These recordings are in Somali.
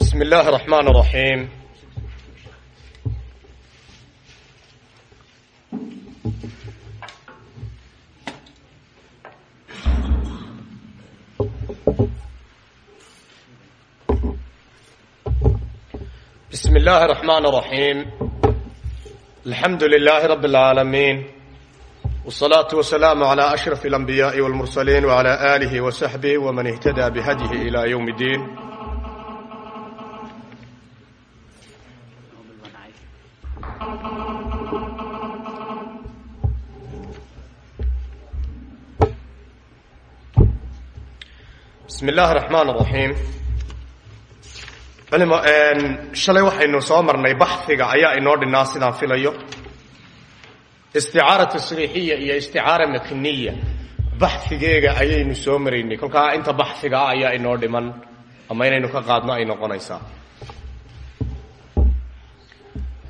بسم الله الرحمن الرحيم بسم الله الرحمن الرحيم الحمد لله رب العالمين والصلاة والسلام على أشرف الأنبياء والمرسلين وعلى آله وصحبه ومن اهتدى بهديه إلى يوم الدين bismi illaahi raxmaan raxiim shalay waxaynu soo marnay baxiga ayaa inoo dhinaa sidaan filayo. Isticaara tasriixiya iyo isticaara makniya. Baxigeega ayaynu soo maraynay. Kolkaa inta baxiga ah ayaa inoo dhiman. Ama inaynu ka qaadno ay noqonaysaa.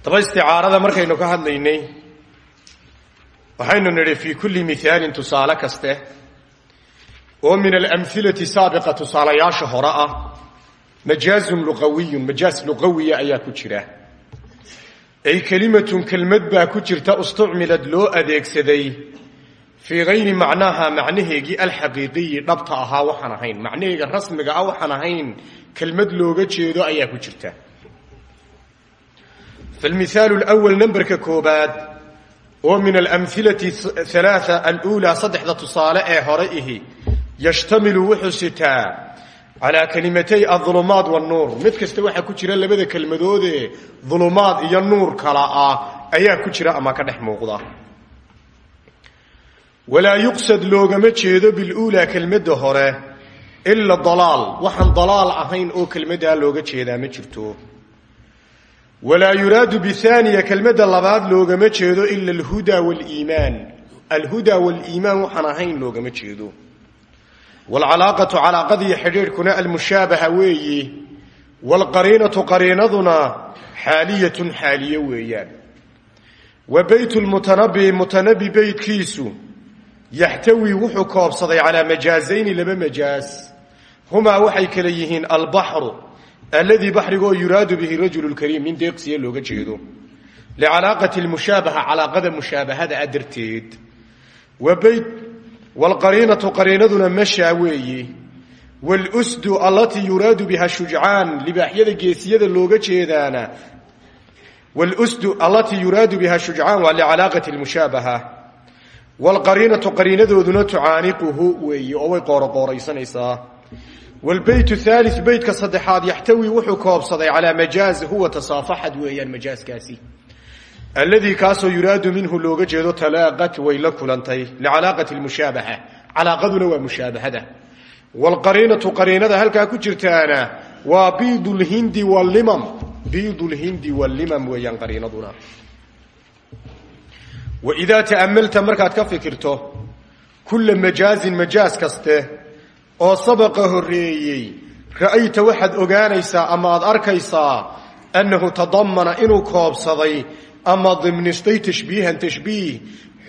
Daba isticaarada markaynu ka hadlaynay waxaynu nidhi fii kulli miaalin tusaale kaste oo min alamhilati saabiqa tusaalayaasha hore ah majaazun luqawiyun majaaz luqawiya ayaa ku jira. Ay kelimatun kelmad baa ku jirta istucmilad loo adeegsaday fii gayri macnaaha macnaheegii alxaqiiqiyi dhabta ahaa waxaan ahayn macnaheega rasmiga ah waxaan ahayn kelmad looga jeedo ayaa ku jirta. Falmihaalu lwal namberka koobaad oo min alamhilati halaaa aluulaa saddexda tusaale ee hore ihi yashtamilu wuxuu sitaa calaa kalimatay aulumaad wanuur mid kasta waxaa ku jira labada kelmadoodee ulumaad iyo nuur kala ah ayaa ku jira ama ka dhex muuqda. Walaa yuqsad loogama jeedo biluulaa kelmadda hore ila dalaal. Waxaan dalaal ahayn oo kelmaddaa looga jeedaa ma jirto. Walaa yuraadu bihaaniya kelmadda labaad loogama jeedo ila alhuda waliimaan. Alhuda waliimaan waxaan ahayn loogama jeedo wlcalaaqatu calaaqadiiyo xidhiidhkuna almushaabaha weeyi waalqariinatu qariinaduna xaaliyatun xaaliye weeyaan wa beyt lmutanabi mutanabi beytkiisu yaxtawi wuxuu koobsaday calaa majaazayni laba majaaz humaa waxay kale yihiin albaxru alladii baxrigoo yuraadu bihi rajulu lkariim nin deeqsiya looga jeedo licalaaqati lmushaabaha calaaqada mushaabahada a darteed wa beyt wlqariinatu qariinaduna mashaa weeyi wlsdu allatii yuraadu biha shujcaan libaaxyada geesiyada looga jeedaana wlsdu allatii yuraadu biha shujcaan waa licalaaqati lmushaabaha wlqariinatu qariinadooduna tucaaniquhu weeyi oo way qooroqooraysanaysaa wlbeyt haali beytka saddexaad yaxtawi wuxuu koobsaday calaa majaaz huwa tasaafaxad weeyaan majaaskaasi alladii kaasoo yuraadu minhu looga jeedo talaaqat way la kulantay licalaaqati lmushaabaha calaaqaduna waa mushaabahada wlqariinatu qariinada halkaa ku jirtaana waa biid lhindi wlimam biid lhindi wlimam weeyaan qariinaduna waidaa ta'amalta markaad ka fikirto kulla majaazin majaaz kaste oo sabaqa horeeyey ra'ayta waxaad ogaanaysaa ama aad arkaysaa annahu tadamana inuu koobsaday ama dimnistay tashbiihan tashbiih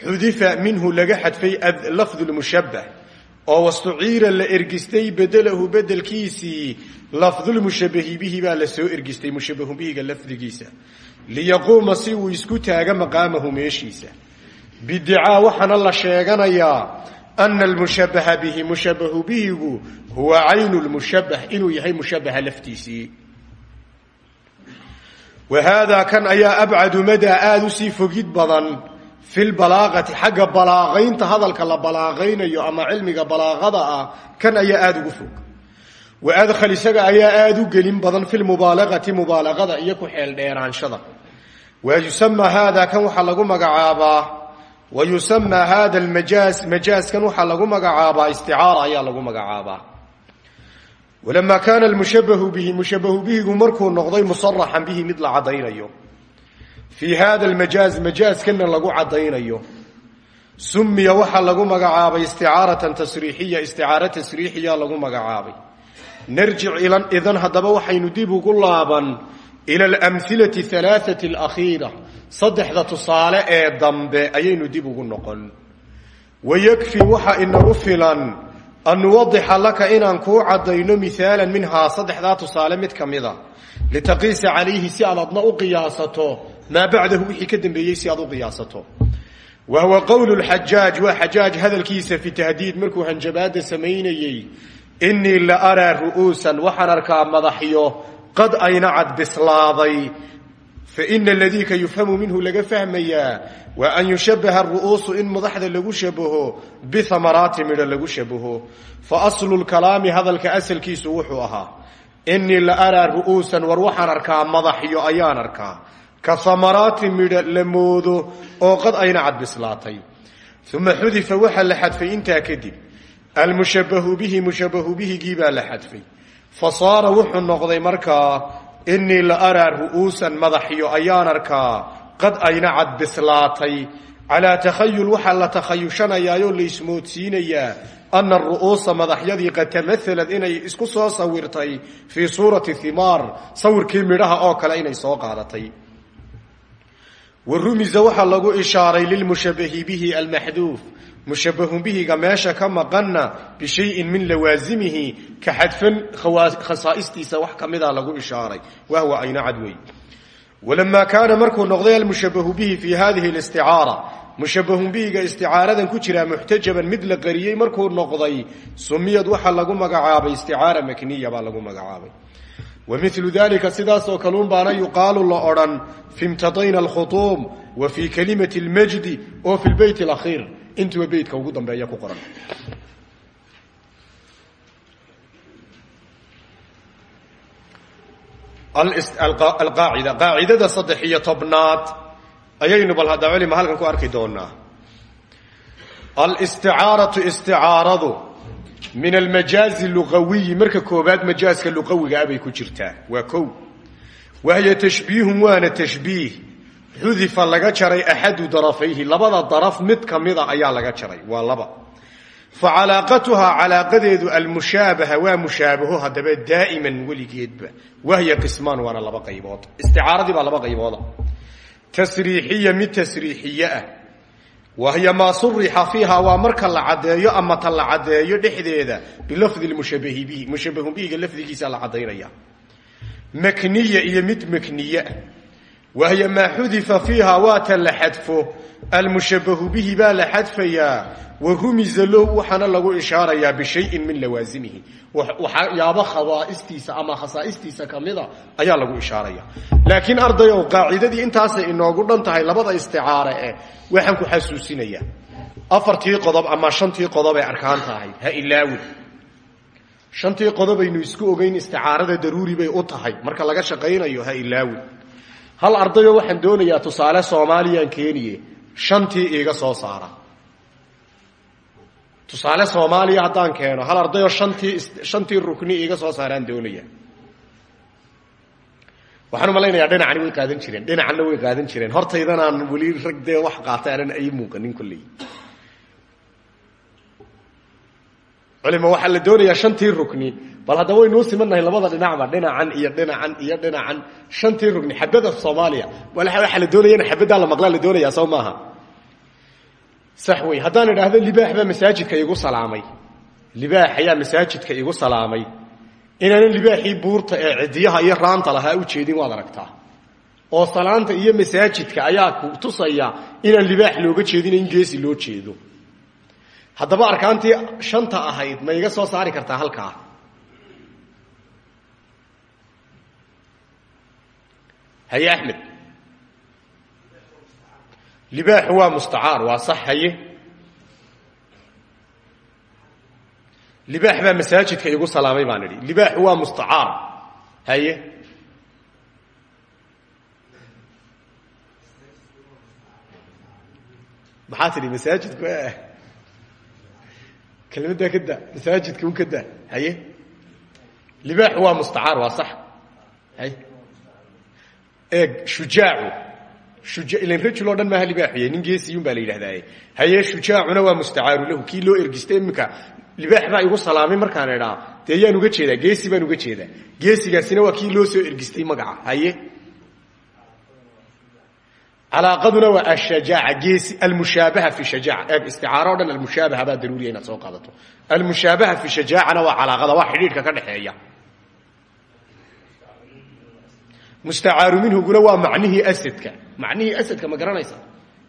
xudifa minhu laga xadfay lafdu lmushabbah oo wastuciira la ergistay bedelahu bedelkiisii lafdulmushabahi bihi baa la soo ergistay mushabahu bihiga lafdigiisa liyaquuma si uu isku taaga maqaamahu meeshiisa bidicaa waxaana la sheeganayaa ana almushabaha bihi mushabahu bihigu huwa caynu lmushabah inuu yahay mushabaha laftiisii wa haadaa kan ayaa abcadu madaa aada u sii fogid badan fi lbalaaqati xagga balaaqaynta hadalka la balaaqaynayo ama cilmiga balaaqada ah kan ayaa aada ugu fog wa adkhal isaga ayaa aada u gelin badan fi lmubaalaqati mubaalaqada iyo ku xeel dheeraanshada wa yusamaa haada kan waxaa lagu magacaabaa wa yusamaa hada lmajaaz majaazkan waxaa lagu walamaa kaana almushabahu bihi mushabahu bihigu markuu noqday musaraxan bihi mid la caddaynayo fii hada almajaaz majaazkana lagu caddaynayo sumiya waxaa lagu magacaabay isticaaratan tasriixiya isticaaro tasriixiya lagu magacaabay narjic idan haddaba waxaynu dib ugu laaban ila alamhilati alaaati alakhiira saddexda tusaale ee dambe ayaynu dib ugu noqon wayakfi waxa inagu filan an nuwadixa laka inaan kuu caddayno mihaalan minhaa saddexdaa tusaale mid ka mida litaqiisa calayhi si aad adna u qiyaasato maa bacdahu wixii ka dambeeyey si aad u qiyaasato wa huwa qowlu lxajaaj waa xajaaj hadalkiisa fi tahdiid markuu hanjabaada samaynayey innii la araa ru'uusan waxaan arkaa madaxyo qad ayna cad faina aladii ka yufhamu minhu laga fahmayaa waa an yushabaha ru'uusu in madaxda lagu shabaho bihamaraati midho lagu shabaho fa aslu lkalaami hadalka asalkiisu wuxuu ahaa inii la araa ru'uusan war waxaan arkaa madaxyo ayaan arkaa ka hamaraati midho la moodo oo qad ayna cad bislaatay uma xudifa waxaa la xadfay intaa kadib almushabahu bihi mushabahu bihigii baa la xadfay fa saara noqday markaa inii la araa ru'uusan madaxyo ayaan arkaa qad ayna cad bislaatay. Calaa takhayul waxaa la takhayushanayaayoo la ismoodsiinayaa ana aru'uusa madaxyadii qad tamahalad inay isku soo sawirtay fii suurati himaar sawirkii midhaha oo kale inay soo qaadatay. Wa rumisa waxaa lagu ishaaray lilmushabahi bihi almaxduuf mushabahun bihiga meesha ka maqanna bishayin min lawaasimihi ka xadfan khasaa'istiisa wax ka mida lagu ishaaray. Wahwa ayna cad wey walamaa kaana markuu noqday almushabahu bihi fi hadihi listicaara mushabahun bihiga isticaaradan ku jiraa muxtajaban mid la qariyey markuu sumiyad waxaa lagu magacaabay isticaara makniya baa lagu magacaabay. Wa milu dalika sidaasoo kaluun baana yuqaalu la odhan fi imtadayna alkhutuum wa fii kalimati lmajdi oo fi lbeyt alakhiir intuba beytka ugu dambeeya ku qoran. Alqaacida qaacidada saddex iyo tobnaad ayaynu bal hadda culima halkan ku arki doonaa alisticaaratu isticaaradu min almajaazi lugawiyi marka koobaad majaaska luqawiga abay ku jirtaa. Waa kow. Wahiya tashbiihun waana tashbiih xudifa laga jaray axadu darafayhi. Labada daraf mid kamida ayaa laga jaray. Waa laba. Fa calaaqatuhaa calaaqadeedu almushaabaha waa mushaabaho haddaba daa'iman weligeedba. Wahya qismaan waana laba qaybood. Isticaaradii baa laba qaybooda tasriixiya mid tasriixiye ah. Wahiya maa surixa fiiha waa marka la caddeeyo ama ta la caddeeyo dhexdeeda bilafdi lmushabahi bihi makniya iyo mid makniye ah wahiya maa xudifa fiiha waata la xadfo almushabahu bihi baa la xadfayaa wa rumisa lahu waxaana lagu ishaarayaa bishayin min lawaasimihi waxyaabo khawaa'istiisa ama khasaa'istiisa kamida ayaa lagu ishaaraya laakiin ardayow qaacidadii intaasay inoogu dhan tahay labada isticaare eh waxaan ku xasuusinayaa afartii qodob ama shantii qodob ay arkaan tahay ha ilaawin shantii qodobaynu isku ogeyn isticaarada daruuri bay u tahay marka laga shaqaynayo ha ilaawin hal ardayo waxaan doonayaa tusaale soomaaliyaan keeniye shantii iiga soo saara. Tusaale soomaaliya haddaan keeno hal ardayo shantii shantii rukni iiga soo saaraan doonaya. Waxaan umalaynayaa dhinacani way qaadan jireen dhinacanna way qaadan jireen. Hortaydanaan weli rag dee wax qaatay ay muuqanin kolley. Culima waxaa la doonayaa shantii rukni bal haddaba waynuu simannahay labada dhinacba dhinacan iyo dhinacan iyo dhinacan shantii rugni xabada soomaaliya. Waxaa la doonaya in xabaddaa la maqlaa la doonayaa soo maaha. Sax wey haddaan idhaahdo libaax baa masaajidka igu salaamay. Libaax ayaa masaajidka igu salaamay. Inaanan libaaxii buurta ee cidiyaha iyo raanta lahaa u jeedin waad aragtaa. Oo salaanta iyo masaajidka ayaa ku tusaya inaan libaax looga jeedin in geesi loo jeedo. Haddaba arkaantii shanta ahayd ma iga soo saari kartaa halkaa haye axmed libaaxu waa mustacaar waa sax haye libaax baa masaajidka igu salaamay baan idhi. Libaaxu waa mustacaar haye maxaa tidhi masaajidku kelmaddaa ka da masaajidka un ka da haye libaaxu waa mustacaar waa sax haye eeg shujaacu shuja ilan rajul oo dhan maaha libaaxuye nin geesiyun baa la yidhahdaaye haye shujaacuna waa mustacaaru lahu. Kii loo ergistay iminka libaax baa igu salaamay markaan idhaa. Dee yaan uga jeedaa geesi baan uga jeedaa. Geesigaasina waa kii loo soo ergistay magaca? Haye. Calaaqaduna waa ashajaaca geesi almushaabaha fi shajaaca. Eeg isticaaro o dhan almushaabaha baa daruuriya inaad soo qaadato. Almushaabaha fi shajaacana waa calaaqada waa xidhiidhka ka dhexeeya mustacaaru minhuguna waa macnihii asadka. Macnihii asadka ma garanaysa.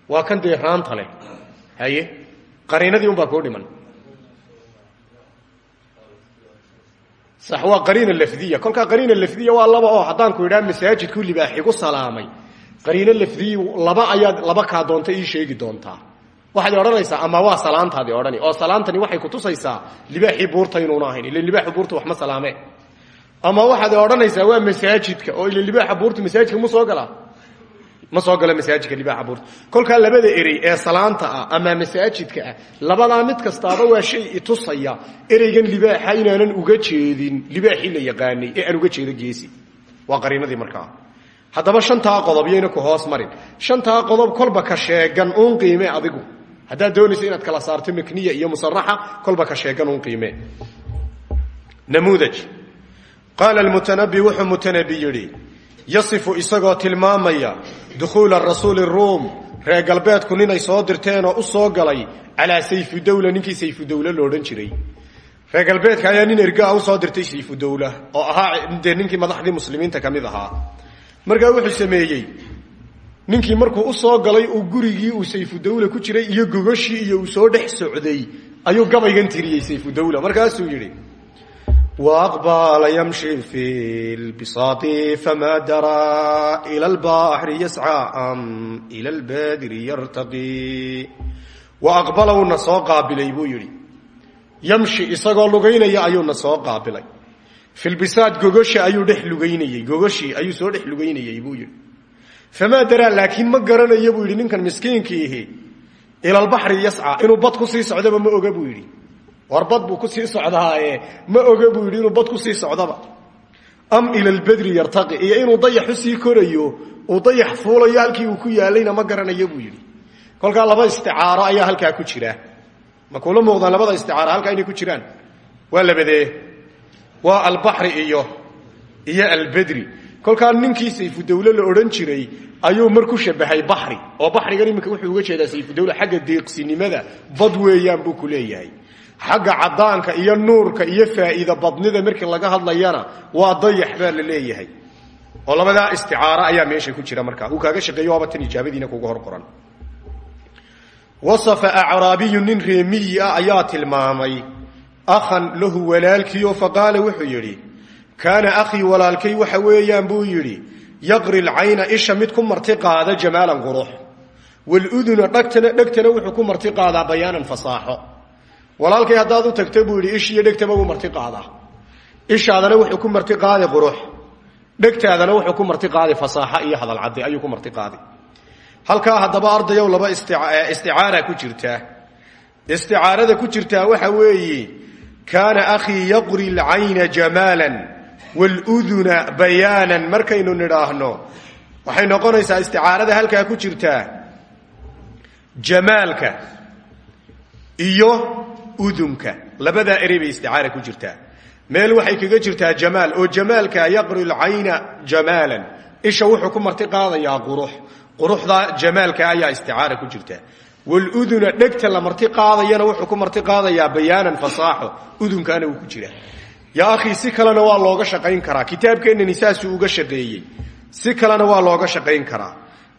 Waa kan dee raanta leh. Haye qariinadii un baa koo dhiman. Sax waa qariina lafdiya. Kolkaa qariina lafdiya waa laba oo haddaan ku idhaa masaajidku libaaxigu salaamay. Qariino lafdiyi laba ayaad laba kaa doonta ii sheegi doontaa. Waxaad odhanaysaa ama waa salaantaadi odhani. Oo salaantani waxay kutusaysaa libaaxii buurta inuuna ahayn. Ila libaaxu buurta wax salaamee ama waxaad odhanaysaa waa masaajidka oo ila libaaxa buurta masaajidka ma soo galaa ma soo galo masaajidka libaaxa buurta. Kolkaa labada erey ee salaanta ah ama masaajidka ah labadaa mid kastaaba waa shay itusaya ereygan libaaxa inaanan uga jeedin libaaxii la yaqaanay ee aan uga jeedo geesi. Waa qariinadii markaa. Haddaba shantaa qodob yayna ku hoos marin. Shantaa qodob kolba ka sheegan uun qiime adigu. Haddaad doonaysa inaad kala saarto makniya iyo musaraxa kolba ka sheegan uun qiime. Namuudaj qaala almutanabi wuxuu mutanabi yidhi yasifu isagoo tilmaamaya dukhuula rasuuli ruum reer galbeedku ninay soo dirteenoo u soo galay calaa sayfudawla ninkii sayfudawle loodhan jiray reer galbeedka ayaa nin ergaa u soo dirtay sayfudawla oo ahaa dee ninkii madaxdii muslimiinta ka mid ahaa markaa wuxuu sameeyey ninkii markuu u soo galay uu gurigii uu sayfudawla ku jiray iyo gogoshii iyo uu soo dhex socday ayuu gabaygan tiriyey sayfudawla markaasuu yidhi وأقبل يمشي في البساط فما درى إلى البحر يسعى أم إلى البادر يرتقي وأقبلوا نسoo qaabilay buu yidhi yamshi isagoo lugaynaya ayuu na soo qaabilay filbisaad gogoshi ayuu dhex lugaynayey gogoshii ayuu soo dhex lugaynayey buu yidhi famaa daraa laakiin ma garanayo buu yidhi ninkan miskiinkiihi ila albaxri yascaa inuu bad ku sii socdaba ma oga buu yidhi war bad buu ku sii socdaaye. Ma oga buu yidhi inuu bad ku sii socdaba. Am ila lbadri yartaqi. Iyo inuu dayax u sii korayo uu dayax fuulayo uu ku yaalayna ma garanayo buu yidhi. Kolkaa laba isticaaro ayaa halkaa ku jira. Ma kuula muuqdaan labada isticaaro halkaa inay ku jiraan? Waa labadee. Waa albaxri iyo iyo albadri. Kolkaa ninkii sayfudawle la odhan jiray ayuu mar shabahay baxri. Oo baxrigan iminka wuxuu uga jeedaa sayfudawle xagga deeqsinimada bad buu ku xagga cadaanka iyo nuurka iyo faa'iida badnida markii laga hadlayana waa dayax baa la leeyahay. Oo labadaa isticaaro ayaa meesha ku jira markaa. Uu kaaga shaqeeyo waaba tan ijaabadiina kuga hor qoran. Wasafa acraabiyu nin reemiyi ah ayaa tilmaamay akhan lahu walaalkiio faqaala wuxuu yidhi kaana akhii walaalkay waxa weeyaan buu yidhi yaqri lcayna isha mid ku marti qaada jamaalan qurux. Waluduna dhagtana dhegtana wuxuu ku marti qaadaa bayaanan fasaaxo walaalkay haddaad u tagto buu yidhi ishiyo dhegtaba wuu marti qaadaa. Ishaadana wuxuu ku marti qaadi qurux. Dhegtaadana wuxuu ku marti qaadi fasaaxo iyo hadal cadde ayuu ku marti qaadi. Halkaa haddaba ardayow laba isticaara ku jirtaa. Isticaarada ku jirtaa waxa weeye kaana akhii yaqri lcayna jamaalan wluduna bayaanan. Markaynu nidhaahno waxay noqonaysaa isticaarada halkaa ku jirtaa jamaalka iyo udunka. Labadaa erey bay isticaara ku jirtaa. Meel waxay kaga jirtaa jamaal oo jamaalka yaqri lcayna jamaalan. Isha wuxuu ku marti qaadayaa qurux quruxda jamaalka ayaa isticaara ku jirta waluduna dhegta la marti qaadayana wuxuu ku marti qaadayaa bayaanan fasaaxo. Udunkaana wuu ku jira. Yaa akhii si kalena waa looga shaqayn karaa. Kitaabkeennani saasuu uga shaqeeyey. Si kalena waa looga shaqayn karaa.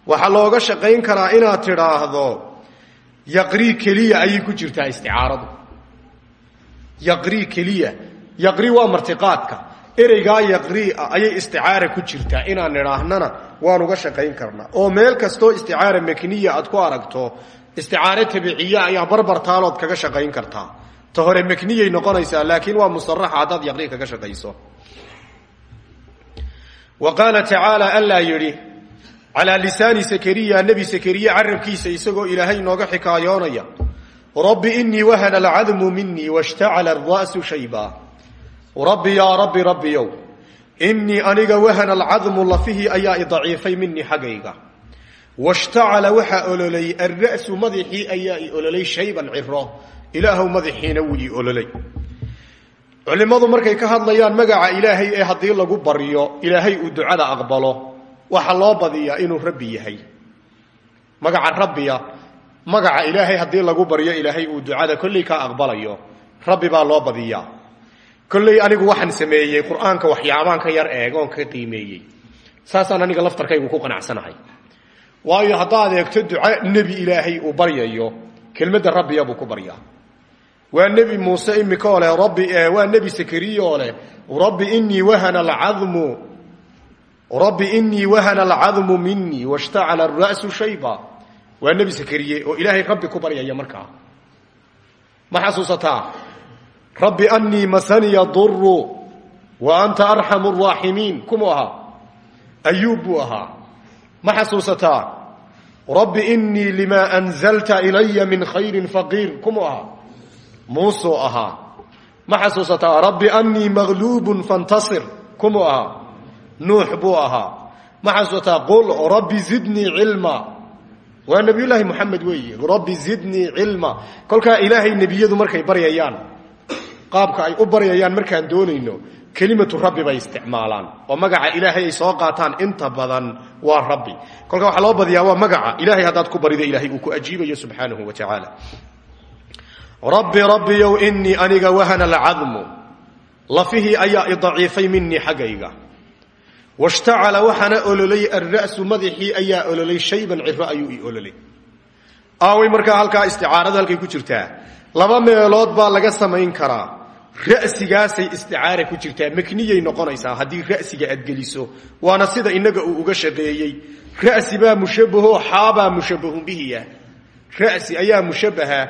Waxaa looga shaqayn karaa inaad tidhaahdo yaqrii keliya ayay ku jirtaa isticaaradu yaqrii keliya. Yaqri waa martiqaadka. Ereygaa yaqrii ah ayay isticaara ku jirtaa inaan nidhaahnana waan uga shaqayn karnaa oo meel kastoo isticaara makniya aad ku aragto isticaare tabiciya ayaa barbar taalood kaga shaqayn kartaa ta hore makniyay noqonaysaa laakiin waa musaraxa haddaad yaqrii kaga shaqayso. Wa qaala tacaala allaa yidhi calaa lisaani sakariya nebi sakariya carabkiisa isagoo ilaahay inooga xikaayoonaya rabbi inii wahana alcadmu minii washtacala ara'su shayba. Rabbi yaa rabbi rabbiyow inii aniga wahana alcadmu lafihii ayaa i daciifay minii xaggayga washtacala waxaa ololay alra'su madaxii ayaa i ololay shayban ciro ilaahw madaxiina wuu ii ololay markay ka hadlayaan magaca ilaahay ee lagu baryo ilaahay uu ducada aqbalo waxaa loo badiyaa inuu rabbi yahay. Magaca rabbiya magaca ilaahay haddii lagu baryo ilaahay uu ducada kolley ka aqbalayo rabbi baa loo badiyaa. Kolley anigu waxaan sameeyey qur'aanka waxyaabaan ka yar eegoon ka qiimeeyey. Saasaan aniga laftarkaygu ku qanacsanahay. Waayo haddaad eegto duca nebi ilaahay uu baryayo kelmadda rabbiya buu ku baryaa. Waa nebi muuse imika oo rabbi waa nebi sakariya oo leh rabbi inii wahana alcadmu rabbi inii wahana alcadmu minii washtacala ara'su shayba waa nebi sakariye oo ilaahay rabbi ku baryaya markaa ma xasuusataa? Rabbi anii masaniya duru wa anta arxamu araaximiin kumuu ahaa ayuub buu ahaa. Ma xasuusataa? Rabbi inii lima anzalta ilaya min khayrin faqiir. Kumuu ahaa. Muusuu ma xasuusataa? Rabbi anii magluubun fantasir. Kumuu ahaa nuux ma xasuusataa? Qul rabbi zidnii cilma waa nabiyullaahi moxamed weeye. Rabbi zidnii cilma. Kolkaa ilaahay nebiyadu markay baryayaan qaabka ay u baryayaan markaan doonayno kelimatu rabbi bay isticmaalaan. Oo magaca ilaahay ay soo qaataan inta badan waa rabbi. Kolkaa waxaa loo badiyaa waa magaca ilahay haddaad ku barido ilahay uu ku ajiibayo subxaanahu wa tacaala. Rabbi rabbiyow inii aniga wahana alcadmu lafihii ayaa i daciifay minii xaggayga washtacala waxaana ololay alra'su madaxii ayaa ololay shayban ciro ayuu i ololay aaway markaa halkaa isticaarada halkay ku jirtaa laba meelood baa laga samayn karaa ra'sigaasay isticaara ku jirtaa makniyay noqonaysaa haddii ra'siga aad geliso waana sida inaga uu uga shaqeeyey ra'si baa mushabaho xaabaa mushabahun bihiya ra'si ayaa mushabaha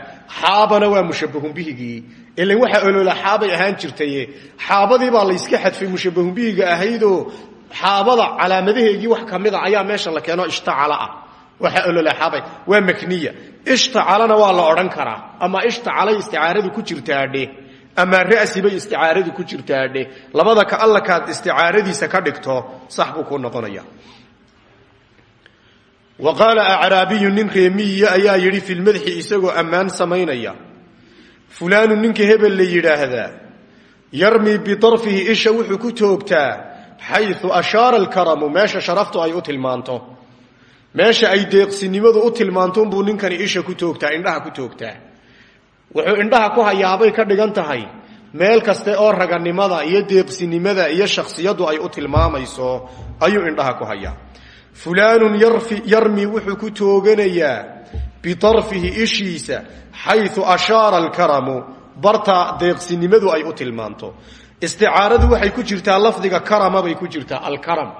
xaabana waa mushabahun bihigii ilan waxaa olola xaabay ahaan jirtaye xaabadii baa layska xadfay mushabahun bihiga ahaydoo xaabada calaamadaheegii wax ka mida ayaa meesha la keeno ishtacala ah. Waxaa olola xaabay waa makniya. Ishtacalana waa la odhan karaa. Ama ishtacalay isticaaradu ku jirtaadhe. Ama ra'si bay isticaaradu ku jirtaadhe. Labada ka alla kaad isticaaradiisa ka dhigto sax buu ku noqonaya wa qaala acraabiyu nin reemiyiya ayaa yidhi fi lmadxi isagoo ammaan samaynaya. Fulaanu ninka hebel la yidhaahdaa yarmii biarfihi xayu ashaara alkaramu meesha sharaftu ay u tilmaanto meesha ay deeqsinimadu u tilmaantounbuu ninkani isha ku toogtaa indhaha ku toogtaa wuxuu indhaha ku hayaabay ka dhigan tahay meel kaste oo raganimada iyo deeqsinimada iyo shakhsiyadu ay u tilmaamayso ayuu indhaha ku hayaa fulaanun yarmi wuxuu ku tooganayaa biarfihi ishiisa xayu ashaara alkaramu barta deeqsinimadu ay u tilmaanto isticaaradu waxay ku jirtaa lafdiga karama bay ku jirtaa alkaram.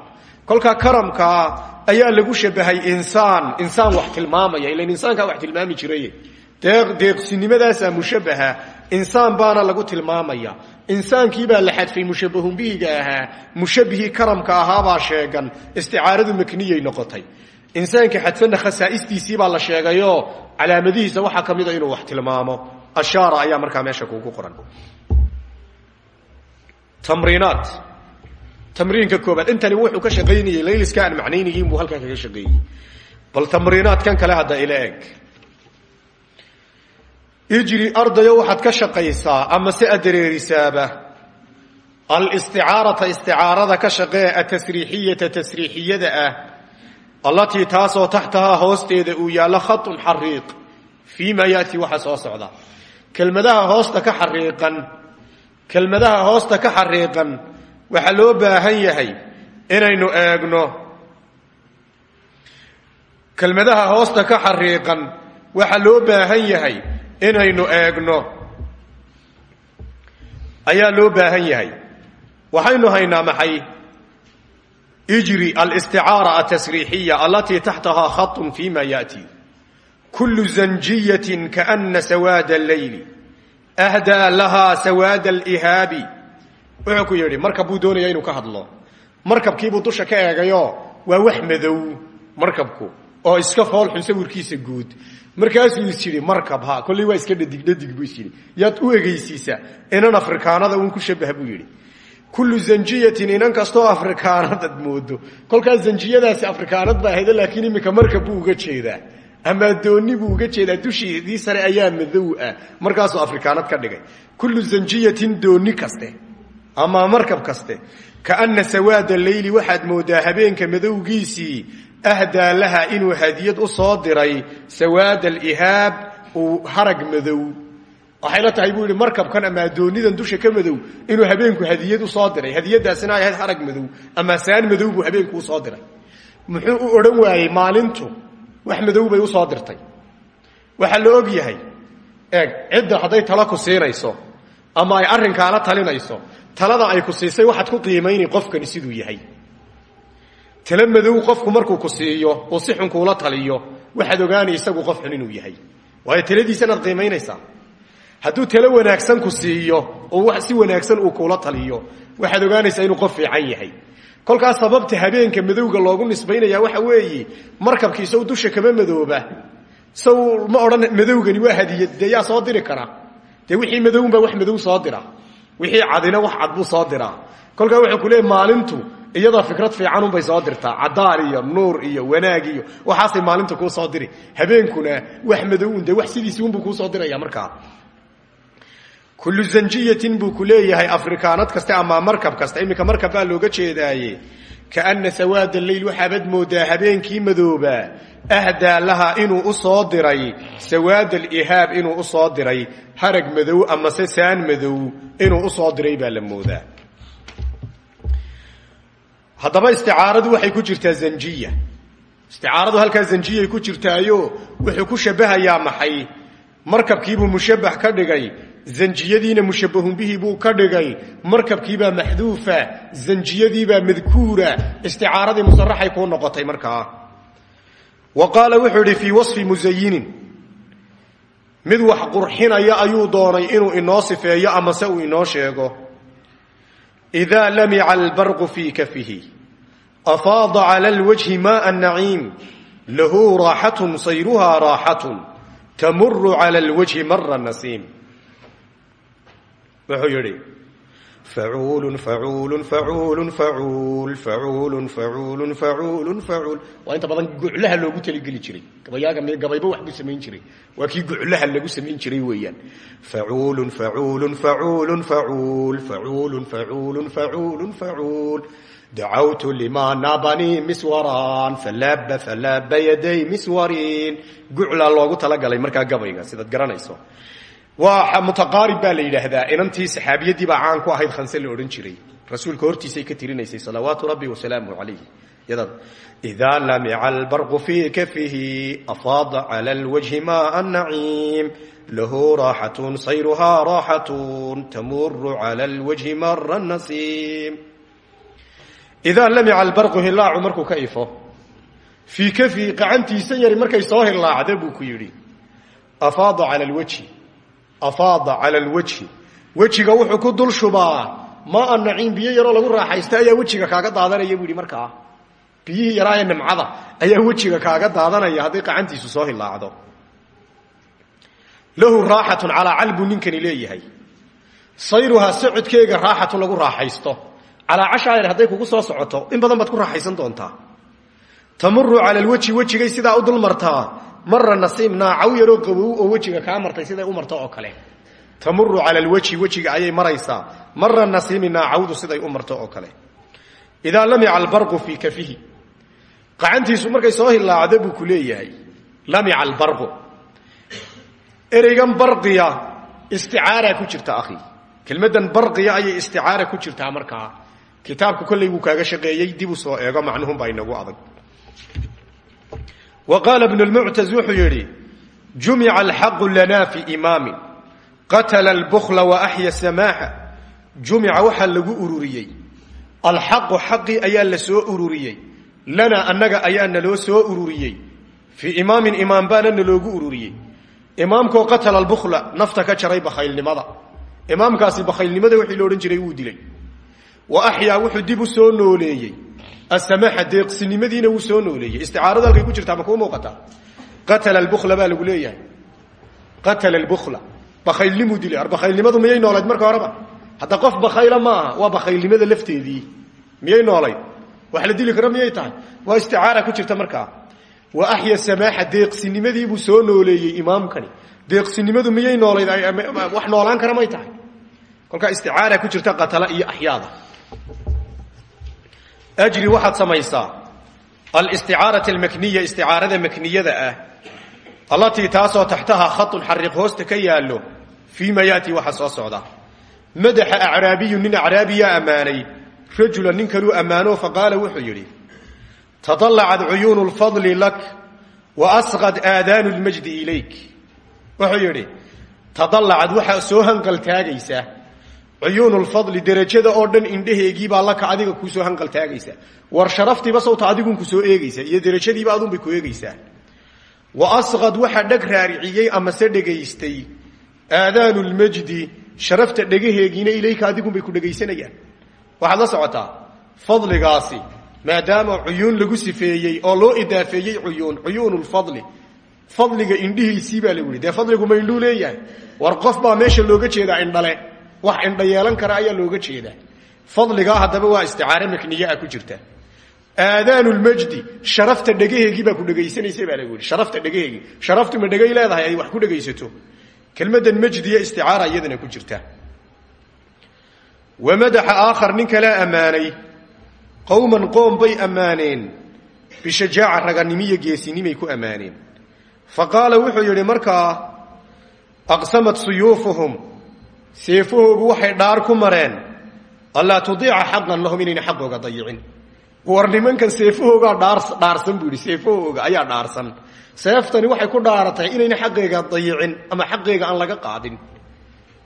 Kolkaa karamkaa ayaa lagu shabahay insaan insaan wax tilmaamaya ilan insaankaa wax tilmaami jiray. Deeqsinimadaasa mushabaha insaan baana lagu tilmaamaya. Insaankiibaa la xadfay mushabahun bihiga ahaa mushabihii karamka ahaabaa sheegan isticaaradu makniyay noqotay. Insaanka xadfana khasaa'istiisiibaa la sheegayo calaamadihiisa waxaa ka mida inuu wax tilmaamo. Ashaara ayaa markaa meesha kuugu qoran tamriinaat tamriinka koobaad intani wuxuu ka shaqaynayey layliska aan macnaynayin buu halkaa kaga shaqeeyey bal tamriinaadkan kale hadda ila eg. Ijri ardayo waxaad ka shaqaysaa ama se aad dareerisaaba. Alisticaarata isticaarada ka shaqee atasriixiyata tasriixiyada ah allatii taasoo taxtahaa hoosteeda uu yaallo khatun xariiq fii maa yaati waxa soo socda. Kelmadaha hoosta ka xariiqan kelmadaha hoosta ka xariiqan waxaa loo baahan yahay inaynu eegno. Kelmadaha hoosta ka xariiqan waxaa loo baahan yahay inaynu eegno. Ayaa loo baahan yahay. Waxaynu haynaa maxay? Ijri alisticaara atasriixiya alatii taxtahaa khatun fi ma yaati kulu zanjiyatin kaana sawaada alleyli ahdaa lahaa sawaada alihaabi wuxuu ku yidhi markab buu doonaya inuu ka hadlo markabkiibuu dusha ka eegayo waa wax madow markabku oo iska foolxun sawirkiisa guud markaasuu is yidhi markab ha kolley waa iska dhadig dhadig buu is yidhi yaad u egeysiisa inan afrikaanada uun ku shabaha buu yidhi kullu zanjiyatin inan kastoo afrikaanad ad moodo kolkaas zanjiyadaasi ama dooni buu uga jeedaa dushiidii sare ayaa madow ah. Markaasuu afrikaanad ka dhigay. Kullu zanjiyatin dooni kaste. Ama markab kaste. Kaana sawaada leyli waxaad moodaa habeenka madowgiisii. Ahdaa laha inuu hadiyad u soo diray. Sawaad alihaab uu harag madow. Waxayla tahay buu yidhi markabkan ama addoonidan dusha ka madow inuu habeenku hadiyad u soo diray. Hadiyadaasina ay ahayd harag madow. Ama saan madow buu habeenku u soo diray. Muxuu u odhan waayey maalintu wax madow bay u soo dirtay. Waxaa la og yahay eeg cidda hadday talo ku siinayso ama ay arrinkaala talinayso talada ay ku siisay waxaad ku qiimayni qofkani siduu yahay. Talo madow qofku markuu ku siiyo uu si xun kuula taliyo waxaad ogaanay isagu qof xun inuu yahay. Waayo taladiisanaad qiimaynaysaa. Hadduu talo wanaagsan ku siiyo oo si wanaagsan uu kuula taliyo waxaad ogaanaysaa inuu qof fiican yahay kolkaas sababta habeenka madowga loogu nisbaynaya waxa weeye markabki isaw dusha kama madooba. Saw ma odhan madowgani waa hadiyad dee yaa soo diri kara. Dee wixii madowbaa wax madow soo dira. Wixii cadina wax cad buu soo diraa kolkaa wuxuu ku leeyay maalintu iyadoo fikrad fiicanunbay soo dirtaa. Cadaan iyo nuur iyo wanaag iyo waxaasay maalinta kuu soo diri. Habeenkuna wax madowun dee wax sidiisi unbuu kuu soo diraya markaa kullu zanjiyatin buu ku leeyahay afrikaanad kaste ama markab kasta iminka markab baa looga jeedaaye. Kaana sawaada leyl waxaabad moodaa habeenkii madooba. Ahdaa laha inuu u soo diray. Sawaad alihaab inuu u soo diray. Harag madow amase saan madow inuu u soo diray baa la moodaa. Haddaba waxay ku jirtaa zanjiya. Isticaaradu halkaa zanjiyay ku jirtaayo wuxuu ku shabahayaa maxay? Markabkiibuu mushabax ka dhigay zanjiyadiina mushabahun bihii buu ka dhigay markabkiibaa maxduufa zanjiyadiibaa madkuura isticaaradii musaraxay kuu noqotay markaa. Wa qaala wuxuu idhi fii wasfi musayinin mid wax qurxinaya ayuu doonay inuu inoo sifeeyo amase uu inoo sheego. Idaa lamica albarqu fii kafihi afaada cala alwajhi maaa naciim lahu raaxatun sayruhaa raaxatun tamuru cala alwajhi mara nasiim wuxuu yidhi facuulu facuulu facuulu facuul facuulu facuulu facuulu facuul waa inta badan guclaha loogu talageli jiray gabayaaga gabayba wax buu samayn jiray waa kii guclaha lagu samayn jiray weeyaan facuulu facuulu facuulu facuul facuulu facuulu facuulu facuul dacawtu lima nabanii miswaraan falaaba falaaba yaday miswariin guclaa loogu talagalay markaa gabayga sidaad garanayso waa mutaqaarib baa la yidhaahdaa. Inantii saxaabiyadii baa caan ku ahayd khanse la jiray. Rasuulka hortiisay ka tirinaysay salawaatu rabbi wasalaamu calayh yada idaa lamica albarqu fii kafihi afaada cala alwajhi maa naciim lahu raaxatun sayruhaa raaxatun tamuru cala alwajhi mara nasiim. Idaa lamica albarqu hilaacu markuu ka ifo. Fii kafihi qacantiisa yari markay soo hilaacda buu ku yidhi. Afaada cala alwajhi afaada cala alwajhi. Wejiga wuxuu ku dul shubaa. Maa naciim biyo yaroo lagu raaxaysta ayaa wejiga kaaga daadanaya buu yidhi markaa biyihii yaraa ee nimcada ayaa wejiga kaaga daadanaya hadday qacantiisu soo hilaacdo lahu raaxatun calaa cal ninkani leeyahay. Sayruhaa socodkeega raaxatun lagu raaxaysto. Calaa cashaayar hadday kugu soo socoto in badan baad ku raaxaysan doontaa. Tamuru cala alwejhi wejigay sidaa u dul martaa mara nasiim naacaw yaroo qabow oo wejiga kaa martay siday u marto oo kale. Tamuru cala alwejhi wejiga ayay maraysaa. Mara nasiimi naacawdu siday u marto oo kale. Idaa lamica albarqu fii kafihi. Qacantiisu markay soo hilaacdo buu ku leeyahay. Lamica albarqu. Ereygan barqiya isticaara ku jirta akhi. Kelmaddan barqiya ayay isticaara ku jirtaa markaa. Kitaabku kollay wuu kaaga shaqeeyey dib u soo eego macnuhunbaa inagu adag wa qaala bnu lmuctaz wuxuu yidhi jumica alxaqu lanaa fi imaamin qatala albukla wa axya samaaxa jumica waxaa lagu ururiyey alxaqu xaqii ayaa la soo ururiyey lanaa annaga ayaa naloo soo ururiyey fii imaamin imaam baana naloogu ururiyey imaamkoo qatala albukla nafta ka jaray bakhaylnimada imaamkaasi bakhaylnimada wixii lo odhan jiray wuu dilay wa axyaa wuxuu dib u soo nooleeyey asamaxa deeqsinimadiina wuu soo nooleeyey isticaaradu halkay ku jirtaa ma kuu muuqataa qatala albukla baa lagu leeyahay qatala albukla bakhaylnimuu dilay ar bakhaylnimadu miyay noolayd marka horeba hadda qof bakhayla ma aha waa bakhaylnimada lafteedii miyay noolayd wax la dili karo miyay tahay waa isticaara ku jirta markaa wa axya samaaxa deeqsinimadiibuu soo nooleeyey imaamkani deeqsinimadu miyay noolayd wax noolaan kara may tahay kolkaa isticaara ku jirta qatala iyo axyaada ajri waxaad samaysaa alisticaarati almakniya isticaarada makniyada ah allatii taasoo taxtahaa khatun xariiq hoosta ka yaallo fii ma yaati waxa soo socda madaxa acraabiyu nin acraabiyaa ammaanay rajula nin kaluu ammaano faqaala wuxuu yidhi tadallacad cuyuunu lfadli lak wa asqad aadaanu lmajdi ilayk wuxuu yidhi tadallacad waxaa soo hanqaltaagaysa cuyuunu lfadli derajada oo dhan indhaheegiibaa laka adiga kuusoo hanqaltaagaysa war sharaftiiba sawta adigunku soo eegaysa iyo derajadiiba adunbay ku eegaysaa wa asqad waxa dheg raariciyey amase dhegaystay aadaanu lmajdi sharafta dhegaheegiina ilayka adigunbay ku dhegaysanayaan. Waxaad la socotaa fadligaasi maadaama cuyuun lagu sifeeyey oo loo idaafeeyey cuyuun cuyuun lfadli fadliga indhihiisii baa lagu yihi dee fadligu ma indhuu leeyahay? War qof baa meesha looga jeedaa indhale wax indha yeelan kara ayaa looga jeedaa. Fadligaa haddaba waa isticaare makniyaa ku jirta. Aadaanu lmajdi sharafta dhegaheegii baa ku dhegaysanaysa baa lagu yihi sharafta dhegaheegii sharaftu ma dhegay leedahay ay wax ku dhegaysato. Kelmaddan majdiya isticaara iyadana ku jirta. Wa aakhar nin kalea ammaanay. Qowman qoom bay ammaaneen. Bishajaaca raganimiyo geesinimay ku ammaaneen. Fa qaala wuxuu yidhi markaa aqsamat suyuufuhum seefahoogu waxay dhaar ku mareen allaa tudiica xaqan lahum inayna xaqooga dayicin war nimankan seefahoogaa dhaarsan buu yidhi seefahooga ayaa dhaarsan seeftani waxay ku dhaaratay inayna xaqeyga dayicin ama xaqeyga aan laga qaadin